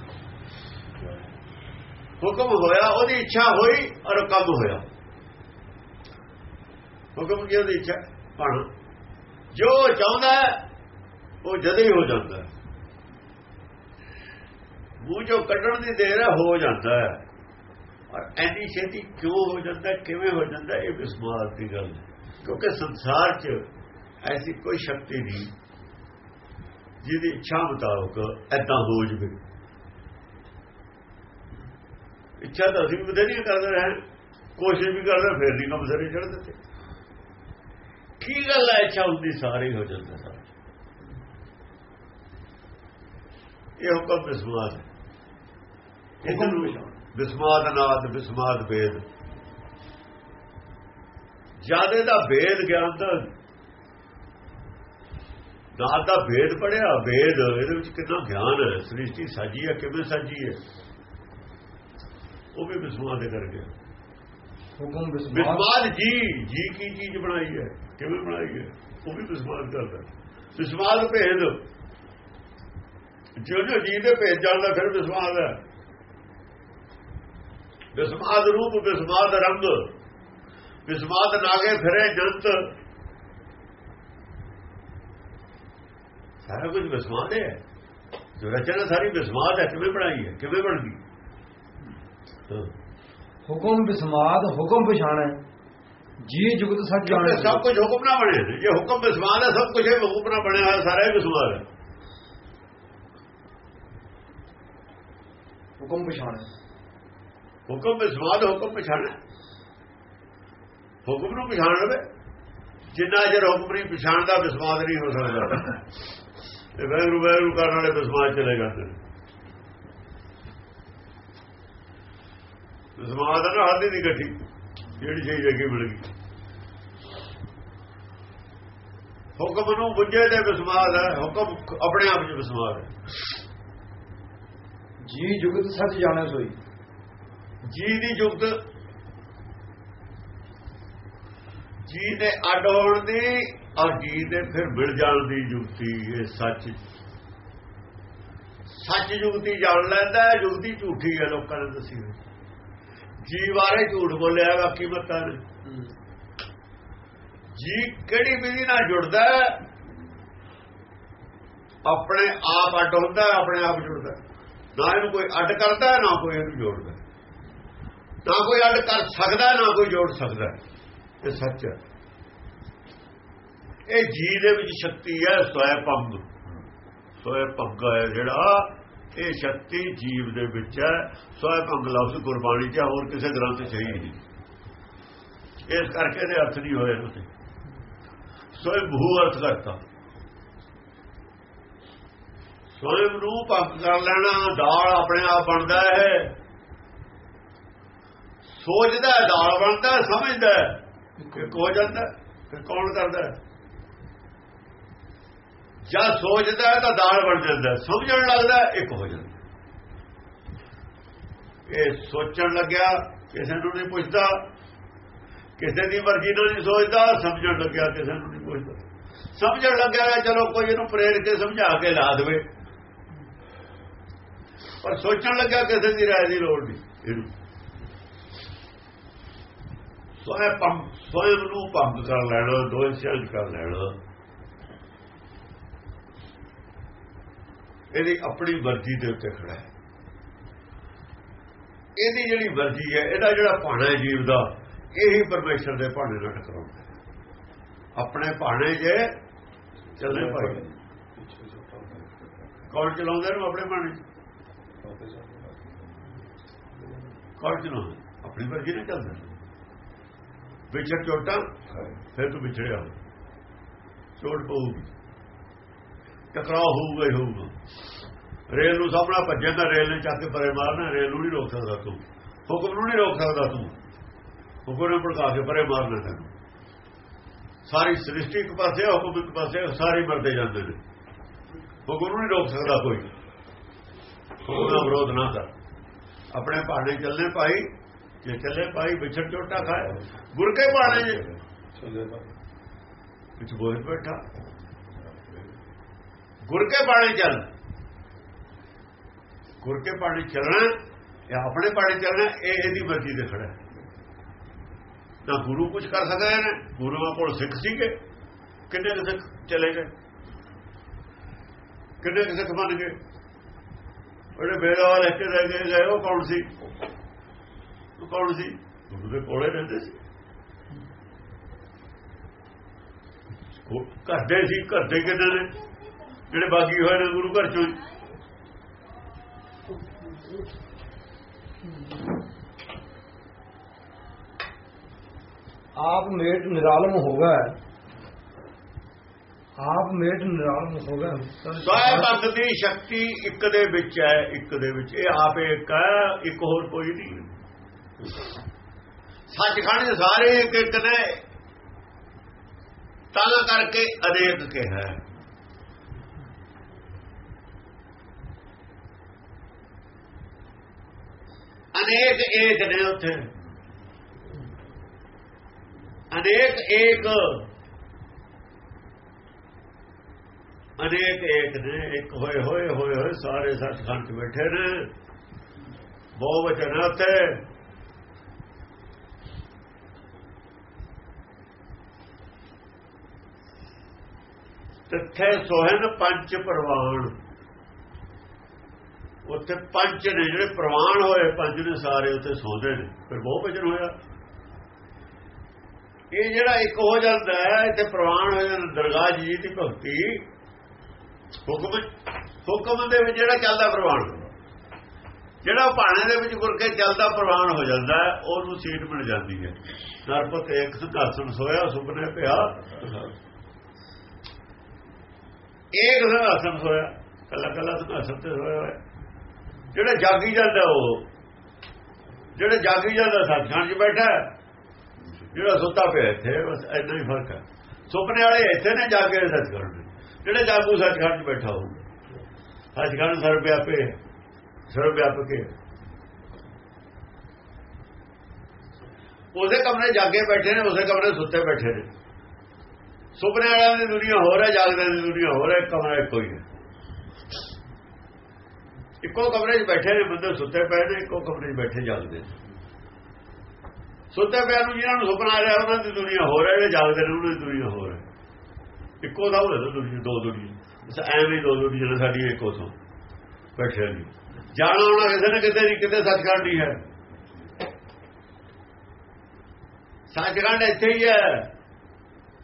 ਹੁਕਮ ਹੋਇਆ, ਉਹਦੀ ਇੱਛਾ ਹੋਈ ਔਰ ਕੰਮ ਹੋਇਆ। ਹੁਕਮ ਕੀ ਉਹਦੀ ਇੱਛਾ? ਪਣ ਜੋ ਚਾਹੁੰਦਾ ਉਹ ਜਦ ਹੀ ਹੋ ਜਾਂਦਾ ਮੂੰਹ ਜੋ ਕੱਢਣ ਦੀ ਦੇਰ ਹੈ, ਹੋ ਜਾਂਦਾ ਹੈ। ਔਰ ਐਨੀ ਛੇਤੀ ਕਿਉਂ ਹੋ ਜਾਂਦਾ, ਕਿਵੇਂ ਹੋ ਜਾਂਦਾ, ਇਹ ਵਿਸਮਾਰ ਦੀ ਗੱਲ ਹੈ। ਕਿਉਂਕਿ ਸੰਸਾਰ 'ਚ ਐਸੀ ਕੋਈ ਸ਼ਕਤੀ ਨਹੀਂ ਜਿਹਦੀ ਇੱਛਾ ਮੁਤਾਬਕ ਐਦਾਂ ਹੋ ਜਵੇ। ਇੱਛਾ ਤਾਂ ਅਸੀਂ ਵੀ ਕਰਦੇ ਰਹੇ, ਕੋਸ਼ਿਸ਼ ਵੀ ਕਰਦੇ, ਫਿਰ ਨਹੀਂ ਕੰਮ ਸਰੇ ਚੜ ਦਿੱਤੇ। ਕੀ ਗੱਲ ਹੈ, ਇੱਛਾ ਹੁੰਦੀ ਸਾਰੇ ਹੋ ਜਾਂਦਾ ਸਾਰਾ। ਇਹ ਹੁਕਮ ਵਿਸ਼ਵਾਸ ਹੈ। ਹੁਕਮ ਇਹਨੂੰ ਬਿਸਮਾਦ ਨਾਦ ਬਿਸਮਾਦ ਵੇਦ ਜਿਆਦੇ ਦਾ ਵੇਦ ਗਿਆਨ ਦਾ ਨਾਦ ਦਾ ਵੇਦ ਪੜਿਆ ਵੇਦ ਇਹਦੇ ਵਿੱਚ ਕਿੰਨਾ ਗਿਆਨ ਹੈ ਸ੍ਰਿਸ਼ਟੀ ਸਾਜੀ ਹੈ ਕਿਵੇਂ ਸਾਜੀ ਹੈ? ਉਹ ਵੀ ਬਿਸਮਾਦ ਦੇ ਕਰ ਗਿਆ ਹੁਕਮ ਬਿਸਮਾਦ। ਬਿਸਮਾਦ ਜੀ ਜੀ ਕੀ ਚੀਜ਼ ਬਣਾਈ ਹੈ ਕਿਵੇਂ ਬਣਾਈ ਹੈ ਉਹ ਵੀ ਬਿਸਮਾਦ ਕਰਦਾ ਬਿਸਮਾਦ ਭੇਦ। ਜੋ ਜੋ ਜੀ ਦੇ ਭੇਦ ਜਾਣਦਾ ਫਿਰ ਬਿਸਮਾਦ ਹੈ। ਬਿਸਮਾਦ ਰੂਪ ਬਿਸਮਾਦ ਰੰਗ। ਬਿਸਮਾਦ ਨਾਗੇ ਫਿਰੇ ਜੰਤ ਸਾਰਾ ਕੁਝ ਬਿਸਮਾਦ ਹੈ। ਜੋ ਰਚਨਾ ਸਾਰੀ ਬਿਸਮਾਦ ਹੈ ਕਿਵੇਂ ਬਣਾਈ ਹੈ? ਕਿਵੇਂ ਬਣ ਗਈ? ਹੁਕਮ ਬਿਸਮਾਦ ਹੁਕਮ ਪਛਾਣੈ। ਜੀ ਜੁਗਤ ਸੱਚ ਜਾਣੈ। ਸਭ ਕੁਝ ਹੁਕਮ ਨਾਲ ਬਣਿਆ। ਜੇ ਹੁਕਮ ਬਿਸਮਾਦ ਹੈ ਸਭ ਕੁਝ ਹੁਕਮ ਨਾਲ ਬਣਿਆ ਹੋਇਆ ਸਾਰਾ ਹੀ ਬਿਸਮਾਦ ਹੈ। ਹੁਕਮ ਪਛਾਣੇ। ਹੁਕਮ ਵਿਸਵਾਦ ਹੁਕਮ ਪਛਾਣ ਹੁਕਮ ਨੂੰ ਪਛਾਣ ਲਵੇ। ਜਿੰਨਾ ਚਿਰ ਹੁਕਮ ਨਹੀਂ ਪਛਾਣਦਾ, ਵਿਸਵਾਦ ਨਹੀਂ ਹੋ ਸਕਦਾ। ਤੇ ਵੈਰੂ ਵੈਰੂ ਕਰਨ ਵਾਲੇ ਵਿਸਵਾਦ ਚਲੇ ਜਾਂਦੇ ਨੇ। ਵਿਸਵਾਦ ਨਾਲ ਹਾਦੀ ਦੀ ਗੱਠੀ ਜਿਹੜੀ ਚੀਜ਼ ਅੱਗੇ ਮਿਲ ਗਈ। ਹੁਕਮ ਨੂੰ ਬੁੱਝੇ ਦੇ ਵਿਸਵਾਦ ਹੈ। ਹੁਕਮ ਆਪਣੇ ਆਪ 'ਚ ਵਿਸਵਾਦ ਹੈ। ਜੀ ਜੁਗਤ ਸੱਚ ਜਾਣੈ ਸੋਈ। ਜੀ ਦੀ ਜੁਗਤ। ਜੀ ਦੇ ਅੱਡ ਹੋਣ ਦੀ ਔਰ ਜੀ ਦੇ ਫਿਰ ਮਿਲ ਜਾਣ ਦੀ ਜੁਗਤੀ, ਇਹ ਸੱਚ। ਸੱਚ ਜੁਗਤੀ ਜਾਣ ਲੈਂਦਾ ਹੈ, ਜੁਗਤੀ ਝੂਠੀ ਹੈ ਲੋਕਾਂ ਨੇ ਦੱਸੀ ਜੀ ਬਾਰੇ ਝੂਠ ਬੋਲਿਆ, ਬਾਕੀ ਮਤਾਂ ਨੇ। ਜੀ ਕਿਹੜੀ ਵਿਧੀ ਨਾਲ ਜੁੜਦਾ ਆਪਣੇ ਆਪ ਅੱਡ ਹੁੰਦਾ ਆਪਣੇ ਆਪ ਜੁੜਦਾ ਨਾ ਇਹਨੂੰ ਕੋਈ ਅੱਡ ਕਰਦਾ, ਨਾ ਕੋਈ ਇਹਨੂੰ ਜੋੜਦਾ। ਨਾ ਕੋਈ ਅੱਡ ਕਰ ਸਕਦਾ, ਨਾ ਕੋਈ ਜੋੜ ਸਕਦਾ। ਇਹ ਸੱਚ ਹੈ। ਇਹ ਜੀ ਦੇ ਵਿੱਚ ਸ਼ਕਤੀ ਹੈ ਸਵੈ ਪੰਗ ਸਵੈ ਪੰਗ ਹੈ ਜਿਹੜਾ, ਇਹ ਸ਼ਕਤੀ ਜੀਵ ਦੇ ਵਿੱਚ ਹੈ। ਸਵੈ ਪੰਗ ਲਫ਼ਜ਼ ਗੁਰਬਾਣੀ 'ਚ ਹੋਰ ਕਿਸੇ ਗ੍ਰੰਥ 'ਚ ਹੀ ਨਹੀਂ। ਇਸ ਕਰਕੇ ਇਹਦੇ ਅਰਥ ਨਹੀਂ ਹੋਏ ਤੁਸੀਂ। ਸਵੈ ਭੂ ਅਰਥ ਕਰਤਾ। ਸਵੈ ਨੂੰ ਭੰਗ ਕਰ ਲੈਣਾ, ਦਾਲ ਆਪਣੇ ਆਪ ਬਣਦਾ ਹੈ। ਸੋਚਦਾ ਦਾਲ ਬਣਦਾ ਸਮਝਦਾ ਹੈ। ਇੱਕ ਹੋ ਜਾਂਦਾ? ਹੈ, ਫਿਰ ਕੌਣ ਕਰਦਾ ਜਾਂ ਸੋਚਦਾ ਤਾਂ ਦਾਲ ਬਣ ਜਾਂਦਾ ਸਮਝਣ ਲੱਗਦਾ ਇੱਕ ਹੋ ਜਾਂਦਾ ਇਹ ਸੋਚਣ ਲੱਗਿਆ ਕਿਸੇ ਨੂੰ ਨਹੀਂ ਪੁੱਛਦਾ। ਕਿਸੇ ਦੀ ਮਰਜ਼ੀ ਨਾਲ ਨਹੀਂ ਸੋਚਦਾ ਸਮਝਣ ਲੱਗਿਆ ਕਿਸੇ ਨੂੰ ਨਹੀਂ ਪੁੱਛਦਾ। ਸਮਝਣ ਲੱਗਿਆ ਚਲੋ ਕੋਈ ਇਹਨੂੰ ਪ੍ਰੇਰ ਕੇ ਸਮਝਾ ਕੇ ਲਾ ਦੇਵੇ। ਪਰ ਸੋਚਣ ਲੱਗਿਆ ਕਿਸੇ ਦੀ ਰਾਏ ਦੀ ਲੋੜ ਨਹੀਂ ਇਹਨੂੰ। ਸੋਏ ਪੰਗ ਸੋਇਮ ਨੂੰ ਭੰਗ ਕਰ ਲੈਣਾ ਦੋਇ ਸਿਆਜ ਕਰ ਲੈਣਾ। ਇਹਦੀ ਆਪਣੀ ਮਰਜ਼ੀ ਦੇ ਉੱਤੇ ਖੜਾ ਹੈ। ਇਹਦੀ ਜਿਹੜੀ ਮਰਜ਼ੀ ਹੈ ਇਹਦਾ ਜਿਹੜਾ ਭਾਣਾ ਹੈ ਜੀਵ ਦਾ ਇਹੀ ਪਰਮੇਸ਼ਰ ਦੇ ਭਾਣੇ ਨਾਲ ਟਕਰਾਉਂਦਾ ਆਪਣੇ ਭਾਣੇ 'ਚ ਚੱਲਣੇ ਭਾਈ। ਕੌਣ ਚਲਾਉਂਦਾ ਇਹਨੂੰ ਆਪਣੇ ਭਾਣੇ? ਕੌਣ ਚਲਾਉਂਦਾ? ਆਪਣੀ ਮਰਜ਼ੀ ਨਾਲ ਚੱਲਦਾ। ਵਿਛੜ ਚੋਟਾਂ, ਫਿਰ ਤੂੰ ਵਿਛੜਿਆ ਹੋ ਚੋਟ ਪਊਗੀ। ਟਕਰਾਅ ਹੋਊਗਾ ਹੀ ਹੋਊਗਾ। ਰੇਲ ਨੂੰ ਸਾਹਮਣਾ ਭੱਜੇ ਤਾਂ ਰੇਲ ਨੇ ਚੱਕ ਕੇ ਪਰੇ ਮਾਰਨਾ, ਰੇਲ ਨੂੰ ਨਹੀਂ ਰੋਕ ਸਕਦਾ ਤੂੰ। ਹੁਕਮ ਨੂੰ ਨਹੀਂ ਰੋਕ ਸਕਦਾ ਤੂੰ। ਹੁਕਮ ਨੂੰ ਭੜਕਾ ਕੇ ਪਰੇ ਮਾਰਨਾ ਤੈਨੂੰ। ਸਾਰੀ ਸ੍ਰਿਸ਼ਟੀ ਇੱਕ ਪਾਸੇ, ਹੁਕਮ ਇੱਕ ਪਾਸੇ, ਸਾਰੇ ਮਰਦੇ ਜਾਂਦੇ ਨੇ। ਹੁਕਮ ਨੂੰ ਨਹੀਂ ਰੋਕ ਸਕਦਾ ਕੋਈ। ਹੁਕਮ ਦਾ ਵਿਰੋਧ ਨਾ ਕਰ। ਆਪਣੇ ਭਾਣੇ ਚੱਲਨੇ ਭਾਈ ਜੇ ਚੱਲੇ ਭਾਈ ਵਿਛੜ ਚੋਟਾ ਖਾਏ ਗੁਰ ਕੇ ਭਾਣੇ ਜੇ। ਵਿੱਚ ਬੋਲ ਬੈਠਾ। ਗੁਰ ਕੇ ਬਾਣੇ ਚੱਲ। ਗੁਰ ਕੇ ਬਾਣੇ ਚੱਲਣਾ ਜਾਂ ਆਪਣੇ ਬਾਣੇ ਚੱਲਣਾ ਇਹ ਇਹਦੀ ਮਰਜ਼ੀ ਤੇ ਖੜਾ ਨਾ ਗੁਰੂ ਕੁਝ ਕਰ ਸਕਦਾ ਹੈ ਨਾ ਗੁਰੂਆਂ ਕੋਲ ਸਿੱਖ ਸੀਗੇ। ਕਿੰਨੇ ਕੁ ਸਿੱਖ ਚਲੇ ਗਏ? ਕਿੰਨੇ ਕੁ ਸਿੱਖ ਬਣ ਗਏ? ਉਹਦੇ ਬੇਦਾਵਾ ਲੈ ਕੇ ਰਹਿ ਗਏ ਉਹ ਕੌਣ ਸੀ? ਉਹ ਕੌਣ ਸੀ? ਗੁਰੂ ਦੇ ਕੋਲੇ ਰਹਿੰਦੇ ਸੀ। ਉਹ ਘਰਦੇ ਸੀ ਘਰਦੇ ਕਿੰਨੇ ਨੇ? ਜਿਹੜੇ ਬਾਗੀ ਹੋਏ ਨੇ ਗੁਰੂ ਘਰ ਚੋਂ ਆਪ ਮੇਟ ਨਿਰਾਲਮ ਹੋਗਾ ਆਪ ਮੇਟ ਨਿਰਾਲਮ ਹੋਗਾ ਸਵੈ ਭਗਤ ਦੀ ਸ਼ਕਤੀ ਇੱਕ ਦੇ ਵਿੱਚ ਹੈ ਇੱਕ ਦੇ ਵਿੱਚ। ਇਹ ਆਪ ਇੱਕ ਹੈ ਇੱਕ ਹੋਰ ਕੋਈ ਨਹੀਂ। ਸੱਚਖੰਡ ਸਾਰੇ ਇੱਕ ਇੱਕ ਨੇ ਤਾਂ ਕਰਕੇ ਅਨੇਕ ਕਿਹਾ। ਅਨੇਕ ਏਕ ਨੇ ਉੱਥੇ। ਅਨੇਕ ਏਕ। ਅਨੇਕ ਏਕ ਨੇ। ਇੱਕ ਹੋਏ ਹੋਏ ਹੋਏ ਹੋਏ ਸਾਰੇ ਸੱਚਖੰਡ 'ਚ ਬੈਠੇ ਨੇ। ਬਹੁ ਵਚਨ ਉੱਥੇ। ਤਿੱਥੇ ਸੋਹਣ ਪੰਜ ਪ੍ਰਵਾਨ ਉੱਥੇ ਪੰਜ ਨੇ ਜਿਹੜੇ ਪ੍ਰਵਾਨ ਹੋਏ, ਪੰਜ ਨੇ ਸਾਰੇ ਉੱਥੇ ਸੌਂਦੇ ਨੇ। ਫਿਰ ਬਹੁ ਵਚਨ ਹੋਇਆ। ਇਹ ਜਿਹੜਾ ਇੱਕ ਹੋ ਜਾਂਦਾ ਹੈ, ਇੱਥੇ ਪ੍ਰਵਾਨ ਹੋ ਜਾਂਦਾ ਦਰਗਾਹ ਜੀ ਦੀ ਭਗਤੀ। ਹੁਕਮ ਹੁਕਮ ਦੇ ਵਿੱਚ ਜਿਹੜਾ ਚੱਲਦਾ ਪ੍ਰਵਾਨ ਜਿਹੜਾ ਭਾਣੇ ਦੇ ਵਿੱਚ ਗੁਰ ਕੇ ਚੱਲਦਾ ਪ੍ਰਵਾਨ ਹੋ ਜਾਂਦਾ ਉਹਨੂੰ ਸੀਟ ਮਿਲ ਜਾਂਦੀ ਹੈ। ਨਰਪਤ ਇੱਕ ਸਿੰਘਾਸਨ ਸੋਇਆ, ਸੁਪਨੇ ਪਿਆ। ਇੱਕ ਸਿੰਘਾਸਨ ਸੋਇਆ ਕੱਲਾ ਕੱਲਾ ਸੰਘਰਸ਼ ਤੇ ਸੋਇਆ ਹੋਇਆ। ਜਿਹੜਾ ਜਾਗੀ ਜਾਂਦਾ ਉਹ, ਜਿਹੜਾ ਜਾਗੀ ਜਾਂਦਾ ਸੱਚਖੰਡ 'ਚ ਬੈਠਾ ਜਿਹੜਾ ਸੁੱਤਾ ਪਿਆ ਇੱਥੇ, ਬਸ ਇੰਨਾ ਹੀ ਫ਼ਰਕ ਹੈ। ਸੁਪਨੇ ਵਾਲੇ ਇੱਥੇ ਨੇ ਜਾਗੇ ਸੱਚਖੰਡ ਨੇ ਜਿਹੜੇ ਜਾਗੂ ਸੱਚਖੰਡ 'ਚ ਬੈਠਾ ਹੋਊ ਸੱਚਖੰਡ ਸਰਵ ਵਿਆਪੇ ਹੈ ਸਰਵ ਵਿਆਪਕ ਹੈ ਉਸੇ ਕਮਰੇ ਜਾਗੇ ਬੈਠੇ ਨੇ, ਉਸੇ ਕਮਰੇ ਸੁੱਤੇ ਬੈਠੇ ਨੇ। ਸੁਪਨੇ ਵਾਲਿਆਂ ਦੀ ਦੁਨੀਆ ਹੋਰ ਹੈ ਜਾਗਦੇ ਦੀ ਦੁਨੀਆ ਹੋਰ ਹੈ ਕਮਰਾ ਇੱਕੋ ਹੀ ਹੈ। ਇੱਕੋ ਕਮਰੇ 'ਚ ਬੈਠੇ ਨੇ ਬੰਦੇ ਸੁੱਤੇ ਪਏ ਨੇ, ਇੱਕੋ ਕਮਰੇ 'ਚ ਬੈਠੇ ਜਾਗਦੇ ਨੇ। ਸੁੱਤੇ ਪਿਆ ਨੂੰ ਜਿਹਨਾਂ ਨੂੰ ਸੁਪਨਾ ਆ ਰਿਹਾ, ਉਹਨਾਂ ਦੀ ਦੁਨੀਆ ਹੋਰ ਹੈ, ਜਿਹੜੇ ਜਾਗਦੇ ਨੇ ਉਹਨਾਂ ਦੀ ਦੁਨੀਆ ਹੋਰ ਹੈ। ਇੱਕੋ ਦਾ ਹੋਵੇ ਦੁਨੀਆ, ਦੋ ਦੁਨੀਆ। ਐਵੇਂ ਦੋ ਦੁਨੀਆ ਨੇ ਸਾਡੀ, ਇੱਕੋ ਤੋਂ ਬੈਠੇ ਨੇ ਜਾਣਾ ਉਹਨਾਂ ਕਿਸੇ ਨੇ ਕਿਤੇ ਨਹੀਂ, ਕਿਤੇ ਸੱਚਖੰਡ ਹੀ ਹੈ। ਸੱਚਖੰਡ ਇੱਥੇ ਹੀ ਹੈ।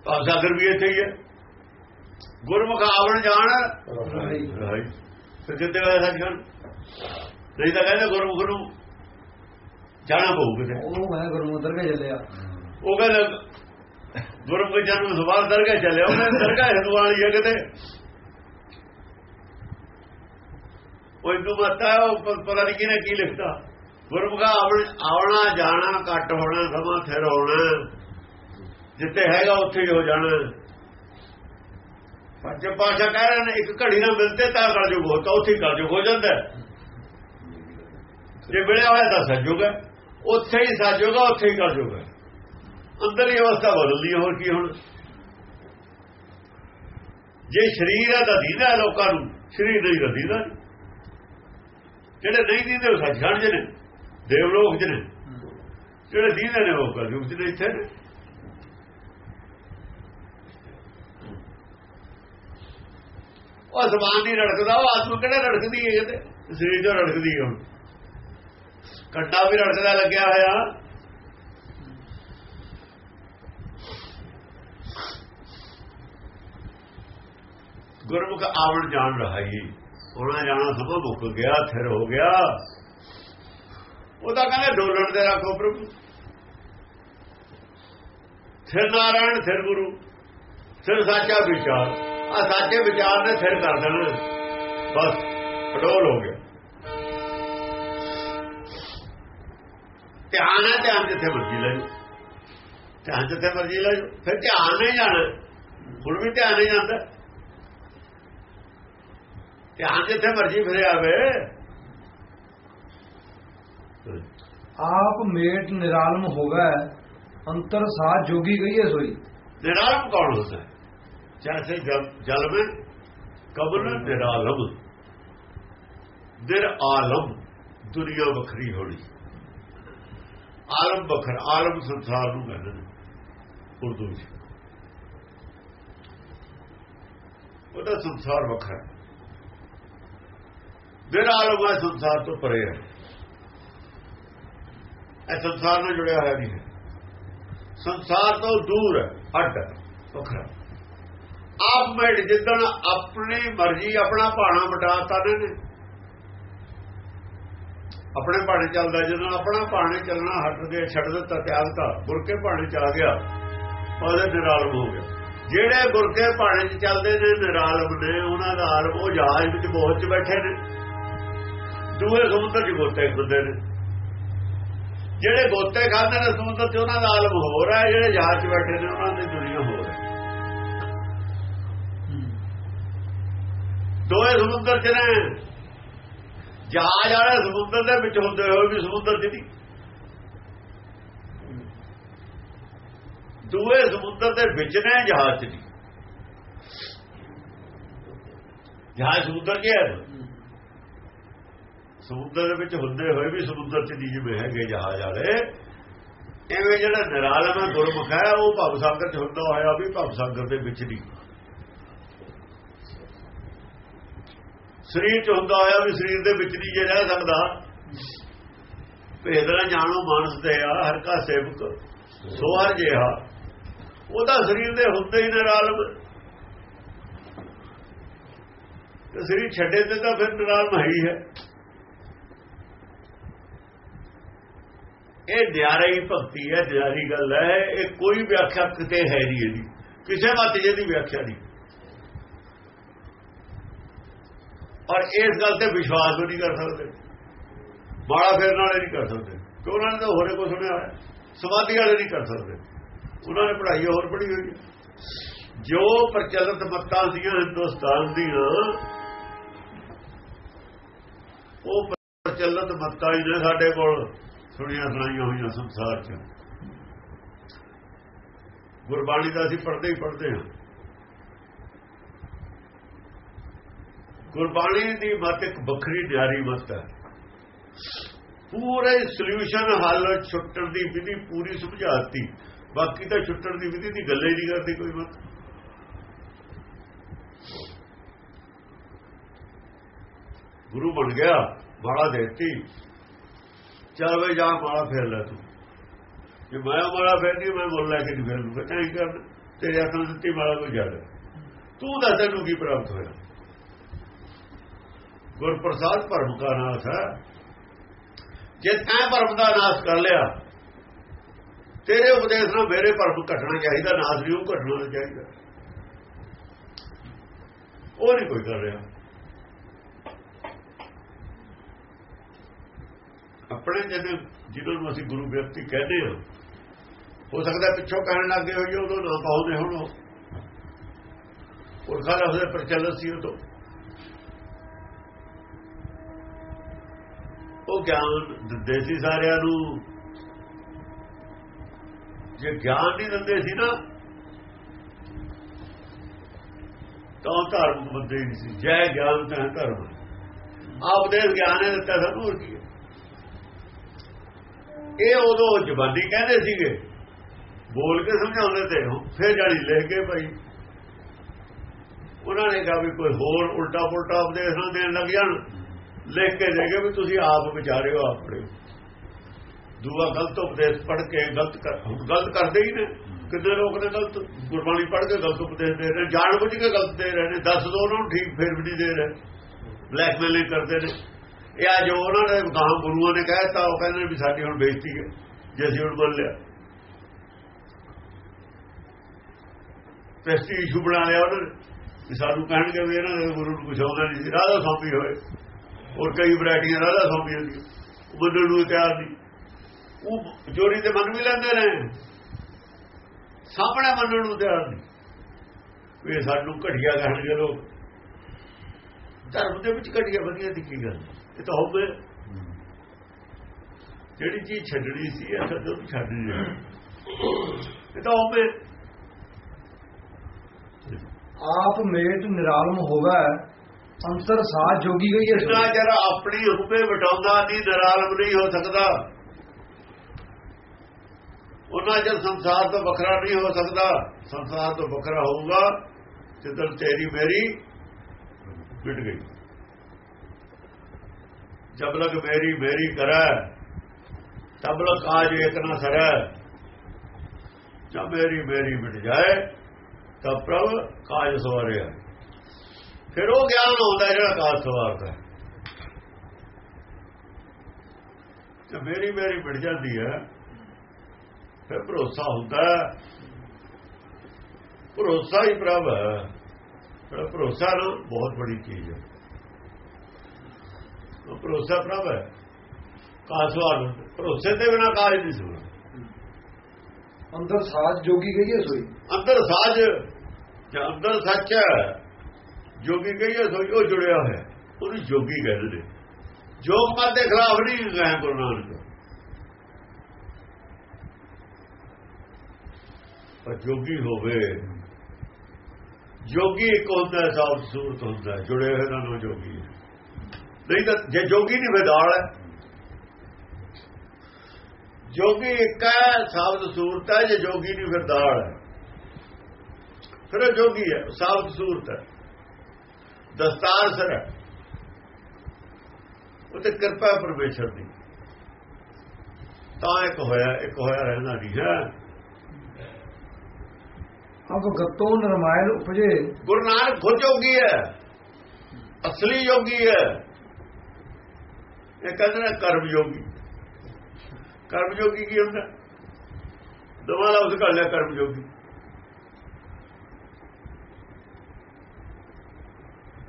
ਭਾਵਸਾਗਰ ਵੀ ਇੱਥੇ ਹੀ ਹੈ। ਗੁਰਮੁਖ ਆਵਣ ਜਾਣ। ਫਿਰ ਕਿਤੇ ਹੋਇਆ ਸੱਚਖੰਡ ਨਹੀਂ ਤਾਂ ਕਹਿੰਦੇ ਗੁਰਮੁਖ ਨੂੰ ਜਾਣਾ ਪਊ ਕਿਤੇ। ਉਹ ਮੈਂ ਗੁਰਮੁੰਦਰ ਕੇ ਚੱਲਿਆ? ਉਹ ਕਹਿੰਦਾ ਗੁਰਮੁਖ ਜਨਮ ਸਵਾਰ ਦਰਗਾਹ ਚੱਲਿਆ? ਉਹਨੇ ਦਰਗਾਹ ਹਿੰਦੂ ਵਾਲੀ ਹੈ ਕਿਤੇ? ਉਹ ਹਿੰਦੂ ਮਤਾ ਉਹ ਪਤਾ ਨਹੀਂ ਕਿਹਨੇ ਕੀ ਲਿਖਤਾ। ਗੁਰਮੁਖਾ ਆਵਣ ਆਉਣਾ ਜਾਣਾ ਘੱਟ ਹੋਣਾ ਸਮਾਂ ਫਿਰ ਹੋਣਾ ਜਿੱਥੇ ਹੈਗਾ ਉੱਥੇ ਹੀ ਹੋ ਜਾਣਾ। ਪੰਜ ਪਾਸ਼ਾ ਕਹਿ ਰਹੇ ਨੇ ਇੱਕ ਘੜੀ ਨਾਲ ਮਿਲਦੇ ਤਾਂ ਕਲਯੁਗ ਹੋਤਾ ਉੱਥੇ ਹੀ ਕਲਯੁਗ ਹੋ ਜਾਂਦਾ ਜੇ ਮਿਲਿਆ ਹੋਇਆ ਤਾਂ ਸਜੂਗ ਹੈ। ਉੱਥੇ ਹੀ ਸਜੂਗਾ ਉੱਥੇ ਹੀ ਕਲਯੁਗ ਹੈ। ਅੰਦਰਲੀ ਅਵਸਥਾ ਬਦਲਦੀ ਹੈ, ਹੋਰ ਕੀ ਹੁਣ? ਜੇ ਸਰੀਰ ਹੈ ਤਾਂ ਦੀਦਾ ਲੋਕਾਂ ਨੂੰ ਸਰੀਰ ਨਹੀਂ ਤਾਂ ਦੀਦਾ ਜਿਹੜੇ ਨਹੀਂ ਦੀਦੇ ਉਹ ਸੱਚਖੰਡ ਚ ਨੇ ਦੇਵਲੋਕ ਚ ਨੇ। ਜਿਹੜੇ ਦੀਦੇ ਨੇ ਉਹ ਕਲਯੁਗ ਚ ਨੇ ਇੱਥੇ ਨੇ। ਉਹ ਜ਼ਬਾਨ ਨਹੀਂ ਰੜਕਦਾ, ਉਹ ਆਤਮਾ ਕਿਹੜਾ ਰੜਕਦੀ ਹੈ ਕਿਤੇ ਸਰੀਰ ਜੋ ਰੜਕਦੀ ਹੈ ਹੁਣ। ਕੰਡਾ ਵੀ ਰੜਕਦਾ ਲੱਗਿਆ ਹੋਇਆ। ਗੁਰਮੁਖ ਆਵਣ ਜਾਣ ਰਹਾਈ। ਉਹਨਾਂ ਜਾਣਾ ਸਭ ਮੁੱਕ ਗਿਆ, ਥਿਰ ਹੋ ਗਿਆ। ਉਹਦਾ ਕਹਿੰਦੇ ਡੋਲਣ ਦੇ ਰੱਖੋ ਪ੍ਰਭੂ। ਥਿਰ ਨਾਰਾਇਣ, ਥਿਰ ਗੁਰੂ। ਥਿਰ ਸਾਚਾ ਵਿਚਾਰ। ਆ ਸਾਚੇ ਵਿਚਾਰ ਨੇ ਥਿਰ ਕਰ ਦੇਣਾ। ਬਸ ਅਡੋਲ ਹੋ ਗਿਆ। ਧਿਆਨ ਹੈ ਧਿਆਨ ਜਿੱਥੇ ਮਰਜ਼ੀ ਲੈ ਧਿਆਨ ਜਿੱਥੇ ਮਰਜ਼ੀ ਲੈ ਫਿਰ ਧਿਆਨ ਨਹੀਂ ਜਾਣਾ। ਹੁਣ ਵੀ ਧਿਆਨ ਨਹੀਂ ਜਾਂਦਾ। ਧਿਆਨ ਜਿੱਥੇ ਮਰਜ਼ੀ ਫਿਰੇ ਆਵੇ ਆਪ ਮੇਟ ਨਿਰਾਲਮ ਹੋਵੇ ਅੰਤਰ ਸਾਧ ਜੋਗੀ ਗਈਏ ਸੋਈ। ਨਿਰਾਲਮ ਕੌਣ ਹੁੰਦਾ ਹੈ ਜੈਸੇ ਜਲ ਜਲ में ਕਬਲ ਨਿਰਾਲਮ ਦਿਰ ਆਲਮ। ਦੁਨੀਆ ਵੱਖਰੀ ਹੋਣੀ। ਆਲਮ ਵੱਖਰ ਆਲਮ ਸੰਸਾਰ ਨੂੰ ਕਹਿੰਦੇ ਨੇ। ਉਰਦੂ ਵਿੱਚ ਉਹਦਾ ਸੰਸਾਰ ਵੱਖਰਾ ਦਿਰ ਆਲਮ ਹੈ ਸੰਸਾਰ ਤੋਂ ਪਰੇ ਹੈ। ਇਹ ਸੰਸਾਰ ਨਾਲ ਜੁੜਿਆ ਹੋਇਆ ਨਹੀਂ ਹੈ। ਸੰਸਾਰ ਤੋਂ ਦੂਰ ਹੈ ਅੱਡ ਵੱਖਰਾ ਆਪ ਮੇਟ ਜਿੱਦਣ ਆਪਣੀ ਮਰਜ਼ੀ ਆਪਣਾ ਭਾਣਾ ਮਟਾਤਾ ਨੇ। ਆਪਣੇ ਭਾਣੇ ਚੱਲਦਾ, ਜਦੋਂ ਆਪਣਾ ਭਾਣੇ ਚੱਲਣਾ ਹਟ ਕੇ ਛੱਡ ਦਿੱਤਾ ਤਿਆਗਤਾ ਗੁਰਕੇ ਭਾਣੇ ਚ ਆ ਗਿਆ, ਉਹਦੇ ਨਿਰਾਲਮ ਹੋ ਗਿਆ। ਜਿਹੜੇ ਗੁਰਕੇ ਭਾਣੇ ਚ ਚੱਲਦੇ ਨੇ, ਨਿਰਾਲਮ ਨੇ, ਉਹਨਾਂ ਦਾ ਆਲਮ, ਉਹ ਜਹਾਜ਼ ਵਿੱਚ ਬਹੁਤ ਚ ਬੈਠੇ ਨੇ। ਦੂਏ ਸਮੁੰਦਰ ਚ ਗੋਤੇ ਖੁੱਦੇ ਨੇ। ਜਿਹੜੇ ਗੋਤੇ ਖਾਂਦੇ ਨੇ ਸਮੁੰਦਰ ਚ, ਉਹਨਾਂ ਦਾ ਆਲਮ ਹੋ ਰਿਹਾ ਜਿਹੜੇ ਜਹਾਜ਼ ਚ ਬੈਠੇ ਨੇ, ਉਹਨਾਂ ਦੀ ਦੁਨੀਆ ਹੋ ਦੋਏ ਸਮੁੰਦਰ ਚ ਨੇ। ਜਹਾਜ਼ ਵਾਲੇ ਸਮੁੰਦਰ ਦੇ ਵਿੱਚ ਹੁੰਦੇ ਹੋਏ ਵੀ ਸਮੁੰਦਰ ਚ ਨਹੀਂ। ਦੋਏ ਸਮੁੰਦਰ ਦੇ ਵਿੱਚ ਨੇ, ਜਹਾਜ਼ ਚ ਜਹਾਜ਼ ਸਮੁੰਦਰ ਚ ਹੈ ਸਮੁੰਦਰ ਦੇ ਵਿੱਚ ਹੁੰਦੇ ਹੋਏ ਵੀ ਸਮੁੰਦਰ ਚ ਨਹੀਂ, ਜਿਵੇਂ ਹੈਗੇ ਜਹਾਜ਼ ਵਾਲੇ। ਐਵੇਂ ਜਿਹੜਾ ਨਿਰਾਲਮ ਗੁਰਮੁਖ ਹੈ, ਉਹ ਭਵ ਸਾਗਰ ਚ ਹੁੰਦਾ ਹੋਇਆ ਵੀ ਭਵ ਸਾਗਰ ਦੇ ਵਿੱਚ ਨਹੀਂ। ਸਰੀਰ ਚ ਹੁੰਦਾ ਹੋਇਆ ਵੀ ਸਰੀਰ ਦੇ ਵਿੱਚ ਨਹੀਂ ਜੇ ਰਹਿ ਸਕਦਾ। ਭੇਦਰਾ ਜਾਣੋ ਮਾਨਸ ਦੇ ਆ, ਹਰ ਕਾ ਸੇਵਕ ਸੋ ਹਰ ਜਿਹਾ ਉਹਦਾ ਸਰੀਰ ਦੇ ਹੁੰਦੇ ਹੀ ਨਿਰਾਲਮ ਤੇ ਸਰੀਰ ਛੱਡੇ ਤੇ ਤਾਂ ਫਿਰ ਨਿਰਾਲਮ ਹੈ ਹੀ ਹੈ। ਇਹ ਨਿਆਰੇ ਭਗਤੀ ਹੈ, ਦਿਆਰੀ ਗੱਲ ਹੈ। ਇਹ ਕੋਈ ਵਿਆਖਿਆ ਕਿਤੇ ਹੈ ਨਹੀਂ ਇਹਦੀ। ਕਿਸੇ ਮਤ ਜਿਹਦੀ ਵਿਆਖਿਆ ਨਹੀਂ। ਔਰ ਇਸ ਗੱਲ ਤੇ ਵਿਸ਼ਵਾਸ ਵੀ ਨਹੀਂ ਕਰ ਸਕਦੇ। ਬਾੜਾ ਫੇਰਨ ਵਾਲੇ ਨਹੀਂ ਕਰ ਸਕਦੇ। ਕਿ ਉਹਨਾਂ ਨੇ ਤਾਂ ਹੋਰੇ ਕੋ ਸੁਣਿਆ ਹੋਇਆ। ਸਮਾਧੀ ਵਾਲੇ ਨਹੀਂ ਕਰ ਸਕਦੇ। ਉਹਨਾਂ ਨੇ ਪੜ੍ਹਾਈ ਹੋਰ ਪੜ੍ਹੀ ਹੋਈ ਹੈ। ਜੋ ਪ੍ਰਚਲਿਤ ਮੱਤਾਂ ਸੀਗੀਆਂ ਹਿੰਦੁਸਤਾਨ ਦੀਆਂ, ਉਹ ਪ੍ਰਚਲਿਤ ਮੱਤਾਂ ਹੀ ਨੇ ਸਾਡੇ ਕੋਲ। ਸੁਣੀਆਂ ਸੁਣਾਈਆਂ ਹੋਈਆਂ ਸੰਸਾਰ 'ਚ। ਗੁਰਬਾਣੀ ਦਾ ਅਸੀਂ ਪੜ੍ਹਦੇ ਹੀ ਪੜ੍ਹਦੇ ਹਾਂ। ਗੁਰਬਾਣੀ ਦੀ ਮਤ ਇੱਕ ਵੱਖਰੀ ਡਿਆਰੀ ਮਤ ਹੈ। ਪੂਰੇ ਸੋਲੂਸ਼ਨ ਹੱਲ ਛੁੱਟਣ ਦੀ ਵਿਧੀ ਪੂਰੀ ਸਮਝਾਤੀ। ਬਾਕੀ ਤਾਂ ਛੁੱਟਣ ਦੀ ਵਿਧੀ ਦੀ ਗੱਲ ਹੀ ਨਹੀਂ ਕਰਦੀ ਕੋਈ ਮਤ। ਗੁਰੂ ਬਣ ਗਿਆ ਮਾਲਾ ਦੇਤੀ। ਚੱਲ ਵੇ ਜਾ ਮਾਲਾ ਫੇਰ ਲੈ ਤੂੰ। ਜੇ ਮੈਂ ਮਾਲਾ ਫੇਰਦੀ, ਮੈਂ ਬੋਲ ਲੈ ਕੇ ਨਹੀਂ ਫੇਰ ਲੂਗਾ ਤਾਂ ਹੀ ਕਰ, ਤੇਰੇ ਹੱਥਾਂ ਦਿੱਤੀ ਮਾਲਾ ਕੋਈ ਜੜ ਤੂੰ ਦੱਸ ਤੈਨੂੰ ਕੀ ਪ੍ਰਾਪਤ ਹੋਇਆ? ਗੁਰਪ੍ਰਸਾਦ ਭਰਮ ਦਾ ਨਾਸ ਹੈ। ਜੇ ਤੈਂ ਭਰਮ ਦਾ ਨਾਸ ਕਰ ਲਿਆ, ਤੇਰੇ ਉਪਦੇਸ਼ ਨਾਲ ਮੇਰੇ ਭਰਮ ਘਟਣਾ ਚਾਹੀਦਾ, ਨਾਸ ਵੀ ਉਹ ਘਟਣਾ ਚਾਹੀਦਾ। ਉਹ ਨਹੀਂ ਕੋਈ ਕਰ ਰਿਹਾ। ਆਪਣੇ ਜਿਹਨੇ ਜਿਹਨਾਂ ਨੂੰ ਅਸੀਂ ਗੁਰੂ ਵਿਅਕਤੀ ਕਹਿੰਦੇ ਹਾਂ, ਹੋ ਸਕਦਾ ਪਿੱਛੋਂ ਕਹਿਣ ਲੱਗੇ ਹੋਈਏ ਉਦੋਂ ਨਾ ਪਾਉਂਦੇ ਹੁਣ। ਉਹ ਪੁਰਖਾ ਦਾ ਉਹਦੇ ਪ੍ਰਚਲਿਤ ਸੀ ਉਦੋਂ ਉਹ ਗਿਆਨ ਦਿੰਦੇ ਸੀ ਸਾਰਿਆਂ ਨੂੰ। ਜੇ ਗਿਆਨ ਨਹੀਂ ਦਿੰਦੇ ਸੀ ਨਾ, ਤਾਂ ਧਰਮ ਬੰਦੇ ਨਹੀਂ ਸੀ। ਜੈ ਗਿਆਨ, ਤਾਂ ਧਰਮ। ਆਪ ਦੇ ਗਿਆਨ ਨੇ ਦਿੱਤਾ ਸਾਨੂੰ, ਹੋਰ ਕੀ ਇਹ ਉਦੋਂ ਜ਼ਬਾਨੀ ਕਹਿੰਦੇ ਸੀਗੇ। ਬੋਲ ਕੇ ਸਮਝਾਉਂਦੇ ਤੇ ਫਿਰ ਜਾਣੀ ਲਿਖ ਕੇ ਭਾਈ। ਉਹਨਾਂ ਨੇ ਕਿਹਾ ਵੀ ਕੋਈ ਹੋਰ ਉਲਟਾ ਪੁਲਟਾ ਉਪਦੇਸ਼ ਨਾ ਦੇਣ ਲੱਗ ਜਾਣ। ਲਿਖ ਕੇ ਦੇਗੇ ਵੀ ਤੁਸੀਂ ਆਪ ਵਿਚਾਰਿਓ ਆਪਣੇ। ਦੂਆ ਗਲਤ ਉਪਦੇਸ਼ ਪੜ ਕੇ ਗਲਤ ਗਲਤ ਕਰਦੇ ਹੀ ਨੇ। ਕਿੰਨੇ ਲੋਕ ਨੇ ਗਲਤ? ਗੁਰਬਾਣੀ ਪੜ ਕੇ ਗਲਤ ਉਪਦੇਸ਼ ਦੇ ਰਹੇ ਜਾਣ ਬੁੱਝ ਕੇ ਗਲਤ ਦੇ ਰਹੇ ਨੇ। ਦੱਸ ਦੋ ਉਹਨਾਂ ਨੂੰ, ਠੀਕ ਫੇਰ ਵੀ ਨਹੀਂ ਦੇ ਰਹੇ। ਬਲੈਕਮੇਲਿੰਗ ਕਰਦੇ ਨੇ। ਇਹ ਆ ਜੋ ਉਹਨਾਂ ਨੇ ਗਾਂ ਗੁਰੂਆਂ ਨੇ ਕਹਿਤਾ ਉਹ ਕਹਿੰਦੇ ਵੀ ਸਾਡੀ ਹੁਣ ਬੇਇੱਜ਼ਤੀ ਹੈ, ਜੇ ਅਸੀਂ ਹੁਣ ਬੋਲ ਲਿਆ। ਪ੍ਰੈਸਟੀਜ ਇਸ਼ੂ ਬਣਾ ਲਿਆ ਉਹਨਾਂ। ਨੇ ਸਾਨੂੰ ਕਹਿਣਗੇ ਵੀ ਇਹਨਾਂ ਦੇ ਗੁਰੂ ਨੂੰ ਕੁਝ ਆਉਂਦਾ ਨਹੀਂ ਸੀ। ਰਾਧਾ ਸੌਂਪੀ ਹੋਏ। ਹੋਰ ਕਈ ਵੈਰਾਈਟੀਆਂ ਰਾਧਾ ਸੌਂਪੀ ਹੁੰਦੀ ਮੰਨਣ ਨੂੰ ਤਿਆਰ ਨਹੀਂ। ਉਹ ਜੋੜੀ ਤੇ ਮੰਨ ਵੀ ਲੈਂਦੇ ਨੇ। ਸਾਹਮਣੇ ਮੰਨਣ ਨੂੰ ਤਿਆਰ ਨਹੀਂ। ਵੀ ਸਾਨੂੰ ਘਟਿਆ ਕਹਿਣਗੇ ਲੋਕ। ਧਰਮ ਦੇ ਵਿੱਚ ਘਟਿਆ ਵਧੀਆ ਦੀ ਕੀ ਗੱਲ? ਇਹ ਤਾਂ ਹੋਵੇ। ਜਿਹੜੀ ਚੀਜ਼ ਛੱਡਣੀ ਸੀ, ਇਹ ਤਾਂ ਉਹ ਛੱਡ ਨਹੀਂ ਇਹ ਤਾਂ ਹੋਵੇ। ਆਪ ਮੇਟ ਨਿਰਾਲਮ ਹੋਵੇ ਅੰਤਰ ਸਾਥ ਜੋਗੀ ਗਈ ਹੈ। ਜਿੰਨਾ ਚਿਰ ਆਪਣੀ ਹੁਕਮੇ ਵਟਾਉਂਦਾ ਨਹੀਂ ਨਰਾਲਮ ਨਹੀਂ ਹੋ ਸਕਦਾ, ਉਹਨਾਂ ਚਿਰ ਸੰਸਾਰ ਤੋਂ ਵੱਖਰਾ ਨਹੀਂ ਹੋ ਸਕਦਾ। ਸੰਸਾਰ ਤੋਂ ਵੱਖਰਾ ਹੋਊਗਾ ਜਦੋਂ ਤੇਰੀ ਮੇਰੀ ਮਿਟ ਗਈ। ਜਬ ਲਗ ਮੇਰੀ ਮੇਰੀ ਕਰੈ, ਤਬ ਲਗ ਆਜ ਇੱਕ ਨਾ ਸਰੈ। ਜਬ ਮੇਰੀ ਮੇਰੀ ਮਿਟ ਜਾਏ, ਤਾਂ ਪ੍ਰਭ ਕਾਜ ਸਵਾਰਿਆ। ਫਿਰ ਉਹ ਗਿਆਨ ਹੁੰਦਾ ਜਿਹੜਾ ਕਾਜ ਸਵਾਰਦਾ ਤੇ ਮੇਰੀ ਮੇਰੀ ਮਿਟ ਜਾਂਦੀ ਹੈ ਫਿਰ ਭਰੋਸਾ ਹੁੰਦਾ ਭਰੋਸਾ ਹੀ ਪ੍ਰਭ ਹੈ। ਭਰੋਸਾ ਨਾ ਬਹੁਤ ਬੜੀ ਚੀਜ਼ ਹੈ। ਉਹ ਭਰੋਸਾ ਪ੍ਰਭ ਹੈ। ਕਾਸਵਾਰ ਭਰੋਸੇ ਤੇ ਬਿਨਾ ਕਾਜ ਨਹੀਂ ਸੁਣਾ ਅੰਦਰ ਸਾਧ ਜੋਗੀ ਗਈ ਹੈ ਸੋਈ। ਅੰਦਰ ਸਾਜ ਜਾਂ ਅੰਦਰ ਸੱਚ ਹੈ। ਜੋਗੀ ਕਹੀਏ ਸੋਈ ਉਹ ਜੁੜਿਆ ਹੋਇਆ। ਉਹਨੂੰ ਜੋਗੀ ਕਹਿੰਦੇ। ਨੇ ਜੋਗ ਮਤ ਦੇ ਖਿਲਾਫ ਨਹੀਂ ਗਏ ਗੁਰੂ ਨਾਨਕ। ਪਰ ਜੋਗੀ ਹੋਵੇ। ਜੋਗੀ ਇੱਕ ਹੁੰਦਾ ਸਾਫ਼ ਸੂਰਤ ਹੁੰਦਾ ਜੁੜੇ ਹੋਏ ਨਾਲ ਜੋਗੀ ਨਹੀਂ ਤਾਂ ਜੇ ਜੋਗੀ ਨਹੀਂ ਵਿਦਾਲ ਹੈ। ਜੋਗੀ ਇੱਕ ਹੈ ਸਾਬਤ ਸੂਰਤ ਹੈ। ਜੇ ਜੋਗੀ ਨਹੀਂ, ਫਿਰ ਦਾਲ ਹੈ। ਫਿਰ ਉਹ ਜੋਗੀ ਹੈ ਸਾਬਤ ਸੂਰਤ ਹੈ। ਦਸਤਾਰ ਸਰ ਉਹ ਤੇ ਕਿਰਪਾ ਪਰਮੇਸ਼ਰ ਦੀ। ਤਾਂ ਇੱਕ ਹੋਇਆ ਇੱਕ ਹੋਇਆ ਰਹਿਣਾ ਨਹੀਂ ਹੈ। ਅਬ ਗਤੋਂ ਨਰਮਾਇਲ ਉਪਜੇ। ਗੁਰੂ ਨਾਨਕ ਖੁਦ ਜੋਗੀ ਹੈ। ਅਸਲੀ ਜੋਗੀ ਹੈ। ਇਹ ਕਹਿੰਦੇ ਨੇ ਕਰਮ ਜੋਗੀ। ਕਰਮ ਜੋਗੀ ਕੀ ਹੁੰਦਾ? ਨਵਾਂ ਲਫ਼ਜ਼ ਕਰ ਲਿਆ ਕਰਮ ਜੋਗੀ।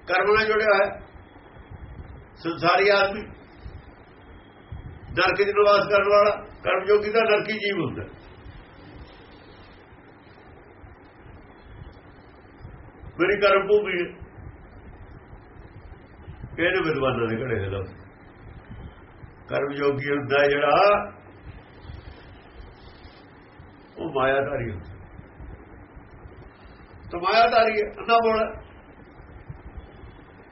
ਕਰਮ ਨਾਲ ਜੁੜਿਆ ਹੈ। ਸੰਸਾਰੀ ਆਦਮੀ। ਨਰਕ ਚ ਨਿਵਾਸ ਕਰਨ ਵਾਲਾ ਕਰਮ ਜੋਗੀ ਦਾ ਨਰਕੀ ਜੀਵ ਹੁੰਦਾ। ਮੇਰੀ ਕਰਮ ਭੂਮੀ ਕਿਹੜੇ ਵਿਦਵਾਨਾਂ ਦੇ ਘੜੇ ਦੇ ਲਫ਼ਜ਼ ਕਰਮ ਯੋਗੀ ਹੁੰਦਾ ਜਿਹੜਾ, ਉਹ ਮਾਇਆਧਾਰੀ ਹੁੰਦਾ। ਤਾਂ ਮਾਇਆਧਾਰੀ ਹੈ, ਅੰਨਾ ਬੋਲ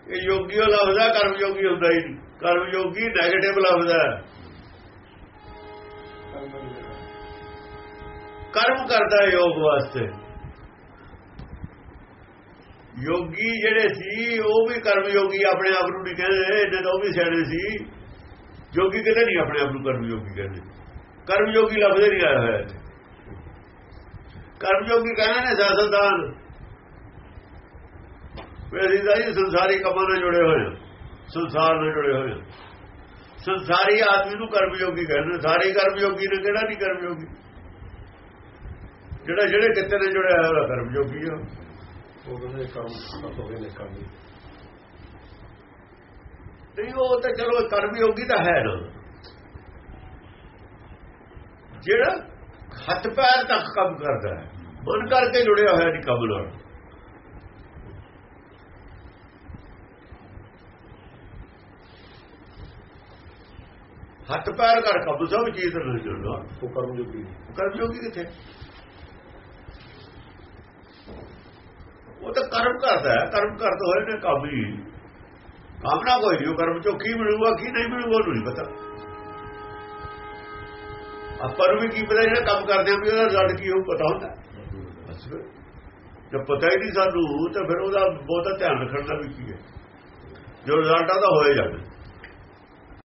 ਇਹ ਯੋਗੀ ਉਹ ਲਫ਼ਜ਼ ਹੈ ਕਰਮ ਯੋਗੀ ਹੁੰਦਾ ਹੀ ਨਹੀਂ। ਕਰਮ ਯੋਗੀ 네ਗੇਟਿਵ ਲਫ਼ਜ਼ ਹੈ। ਕਰਮ ਕਰਦਾ ਯੋਗ ਵਾਸਤੇ। ਯੋਗੀ ਜਿਹੜੇ ਸੀ, ਉਹ ਵੀ ਕਰਮ ਯੋਗੀ ਆਪਣੇ ਆਪ ਨੂੰ ਨਹੀਂ ਕਹਿੰਦੇ ਇਹਨੇ ਤਾਂ ਉਹ ਵੀ ਸਿਆਣੇ ਸੀ। ਯੋਗੀ ਕਿਤੇ ਨਹੀਂ ਆਪਣੇ ਆਪ ਨੂੰ ਕਰਮ ਯੋਗੀ ਕਹਿੰਦੇ। ਕਰਮ ਯੋਗੀ ਲਫ਼ਜ਼ ਨਹੀਂ ਆਇਆ ਹੋਇਆ ਇੱਥੇ। ਕਰਮ ਯੋਗੀ ਕਹਿੰਦੇ ਨੇ ਸਾਸਲਦਾਨ ਵੀ ਅਸੀਂ ਤਾਂ ਜੀ ਸੰਸਾਰੀ ਕੰਮਾਂ ਨਾਲ ਜੁੜੇ ਹੋਏ ਹਾਂ ਸੰਸਾਰ ਨਾਲ ਜੁੜੇ ਹੋਏ ਹਾਂ ਸੰਸਾਰੀ ਆਦਮੀ ਨੂੰ ਕਰਮ ਯੋਗੀ ਕਹਿੰਦੇ ਸਾਰੇ ਕਰਮ ਯੋਗੀ ਨੇ ਕਿਹੜਾ ਨਹੀਂ ਕਰਮ ਯੋਗੀ ਜਿਹੜਾ ਜਿਹੜੇ ਕਿਤੇ ਨਾਲ ਜੁੜਿਆ ਹੋਇਆ ਉਹਦਾ ਕਰਮ ਯੋਗੀ ਆ। ਉਹ ਕਹਿੰਦੇ ਕੰਮ ਖਤਮ ਹੋ ਗਏ ਨੇ ਕੰਮ। ਨਹੀਂ ਉਹ ਤਾਂ ਚਲੋ ਕਰਮ ਯੋਗੀ ਤਾਂ ਹੈ ਨਾ। ਜਿਹੜਾ ਹੱਥ ਪੈਰ ਤੱਕ ਕੰਮ ਕਰਦਾ ਹੈ। ਮਨ ਕਰਕੇ ਜੁੜਿਆ ਹੋਇਆ ਨਹੀਂ ਕੰਮ ਨਾਲ। ਹੱਥ ਪੈਰ ਕਰ ਕੰਮ ਸਭ ਚੀਜ਼ ਨਾਲ ਜੁੜਨਾ ਉਹ ਕਰਮ ਜੋਗੀ ਕਰਮ ਯੋਗੀ ਕਿੱਥੇ? ਉਹ ਤਾਂ ਕਰਮ ਕਰਦਾ ਹੈ ਕਰਮ ਕਰਦਾ ਹੋਏ ਨੇ ਹੀ। ਕਾਮਨਾ ਕੋਈ ਨਹੀਂ ਉਹ ਕਰਮ ਚੋਂ ਕੀ ਮਿਲੂਗਾ ਕੀ ਨਹੀਂ ਮਿਲੂਗਾ ਉਹਨੂੰ ਨਹੀਂ ਪਤਾ। ਆਪਾਂ ਨੂੰ ਵੀ ਕੀ ਪਤਾ ਜਿਹੜਾ ਕੰਮ ਕਰਦੇ ਆ ਵੀ ਉਹਦਾ ਰਿਜ਼ਲਟ ਕੀ ਹੋਊ ਪਤਾ ਹੁੰਦਾ। ਜਦ ਪਤਾ ਹੀ ਨਹੀਂ ਸਾਨੂੰ ਤਾਂ ਫਿਰ ਉਹਦਾ ਬਹੁਤਾ ਧਿਆਨ ਰੱਖਣ ਦਾ ਵੀ ਕੀ ਹੈ। ਜੋ ਰਿਜ਼ਲਟ ਆਦਾ ਹੋਏ ਜਾਵੇ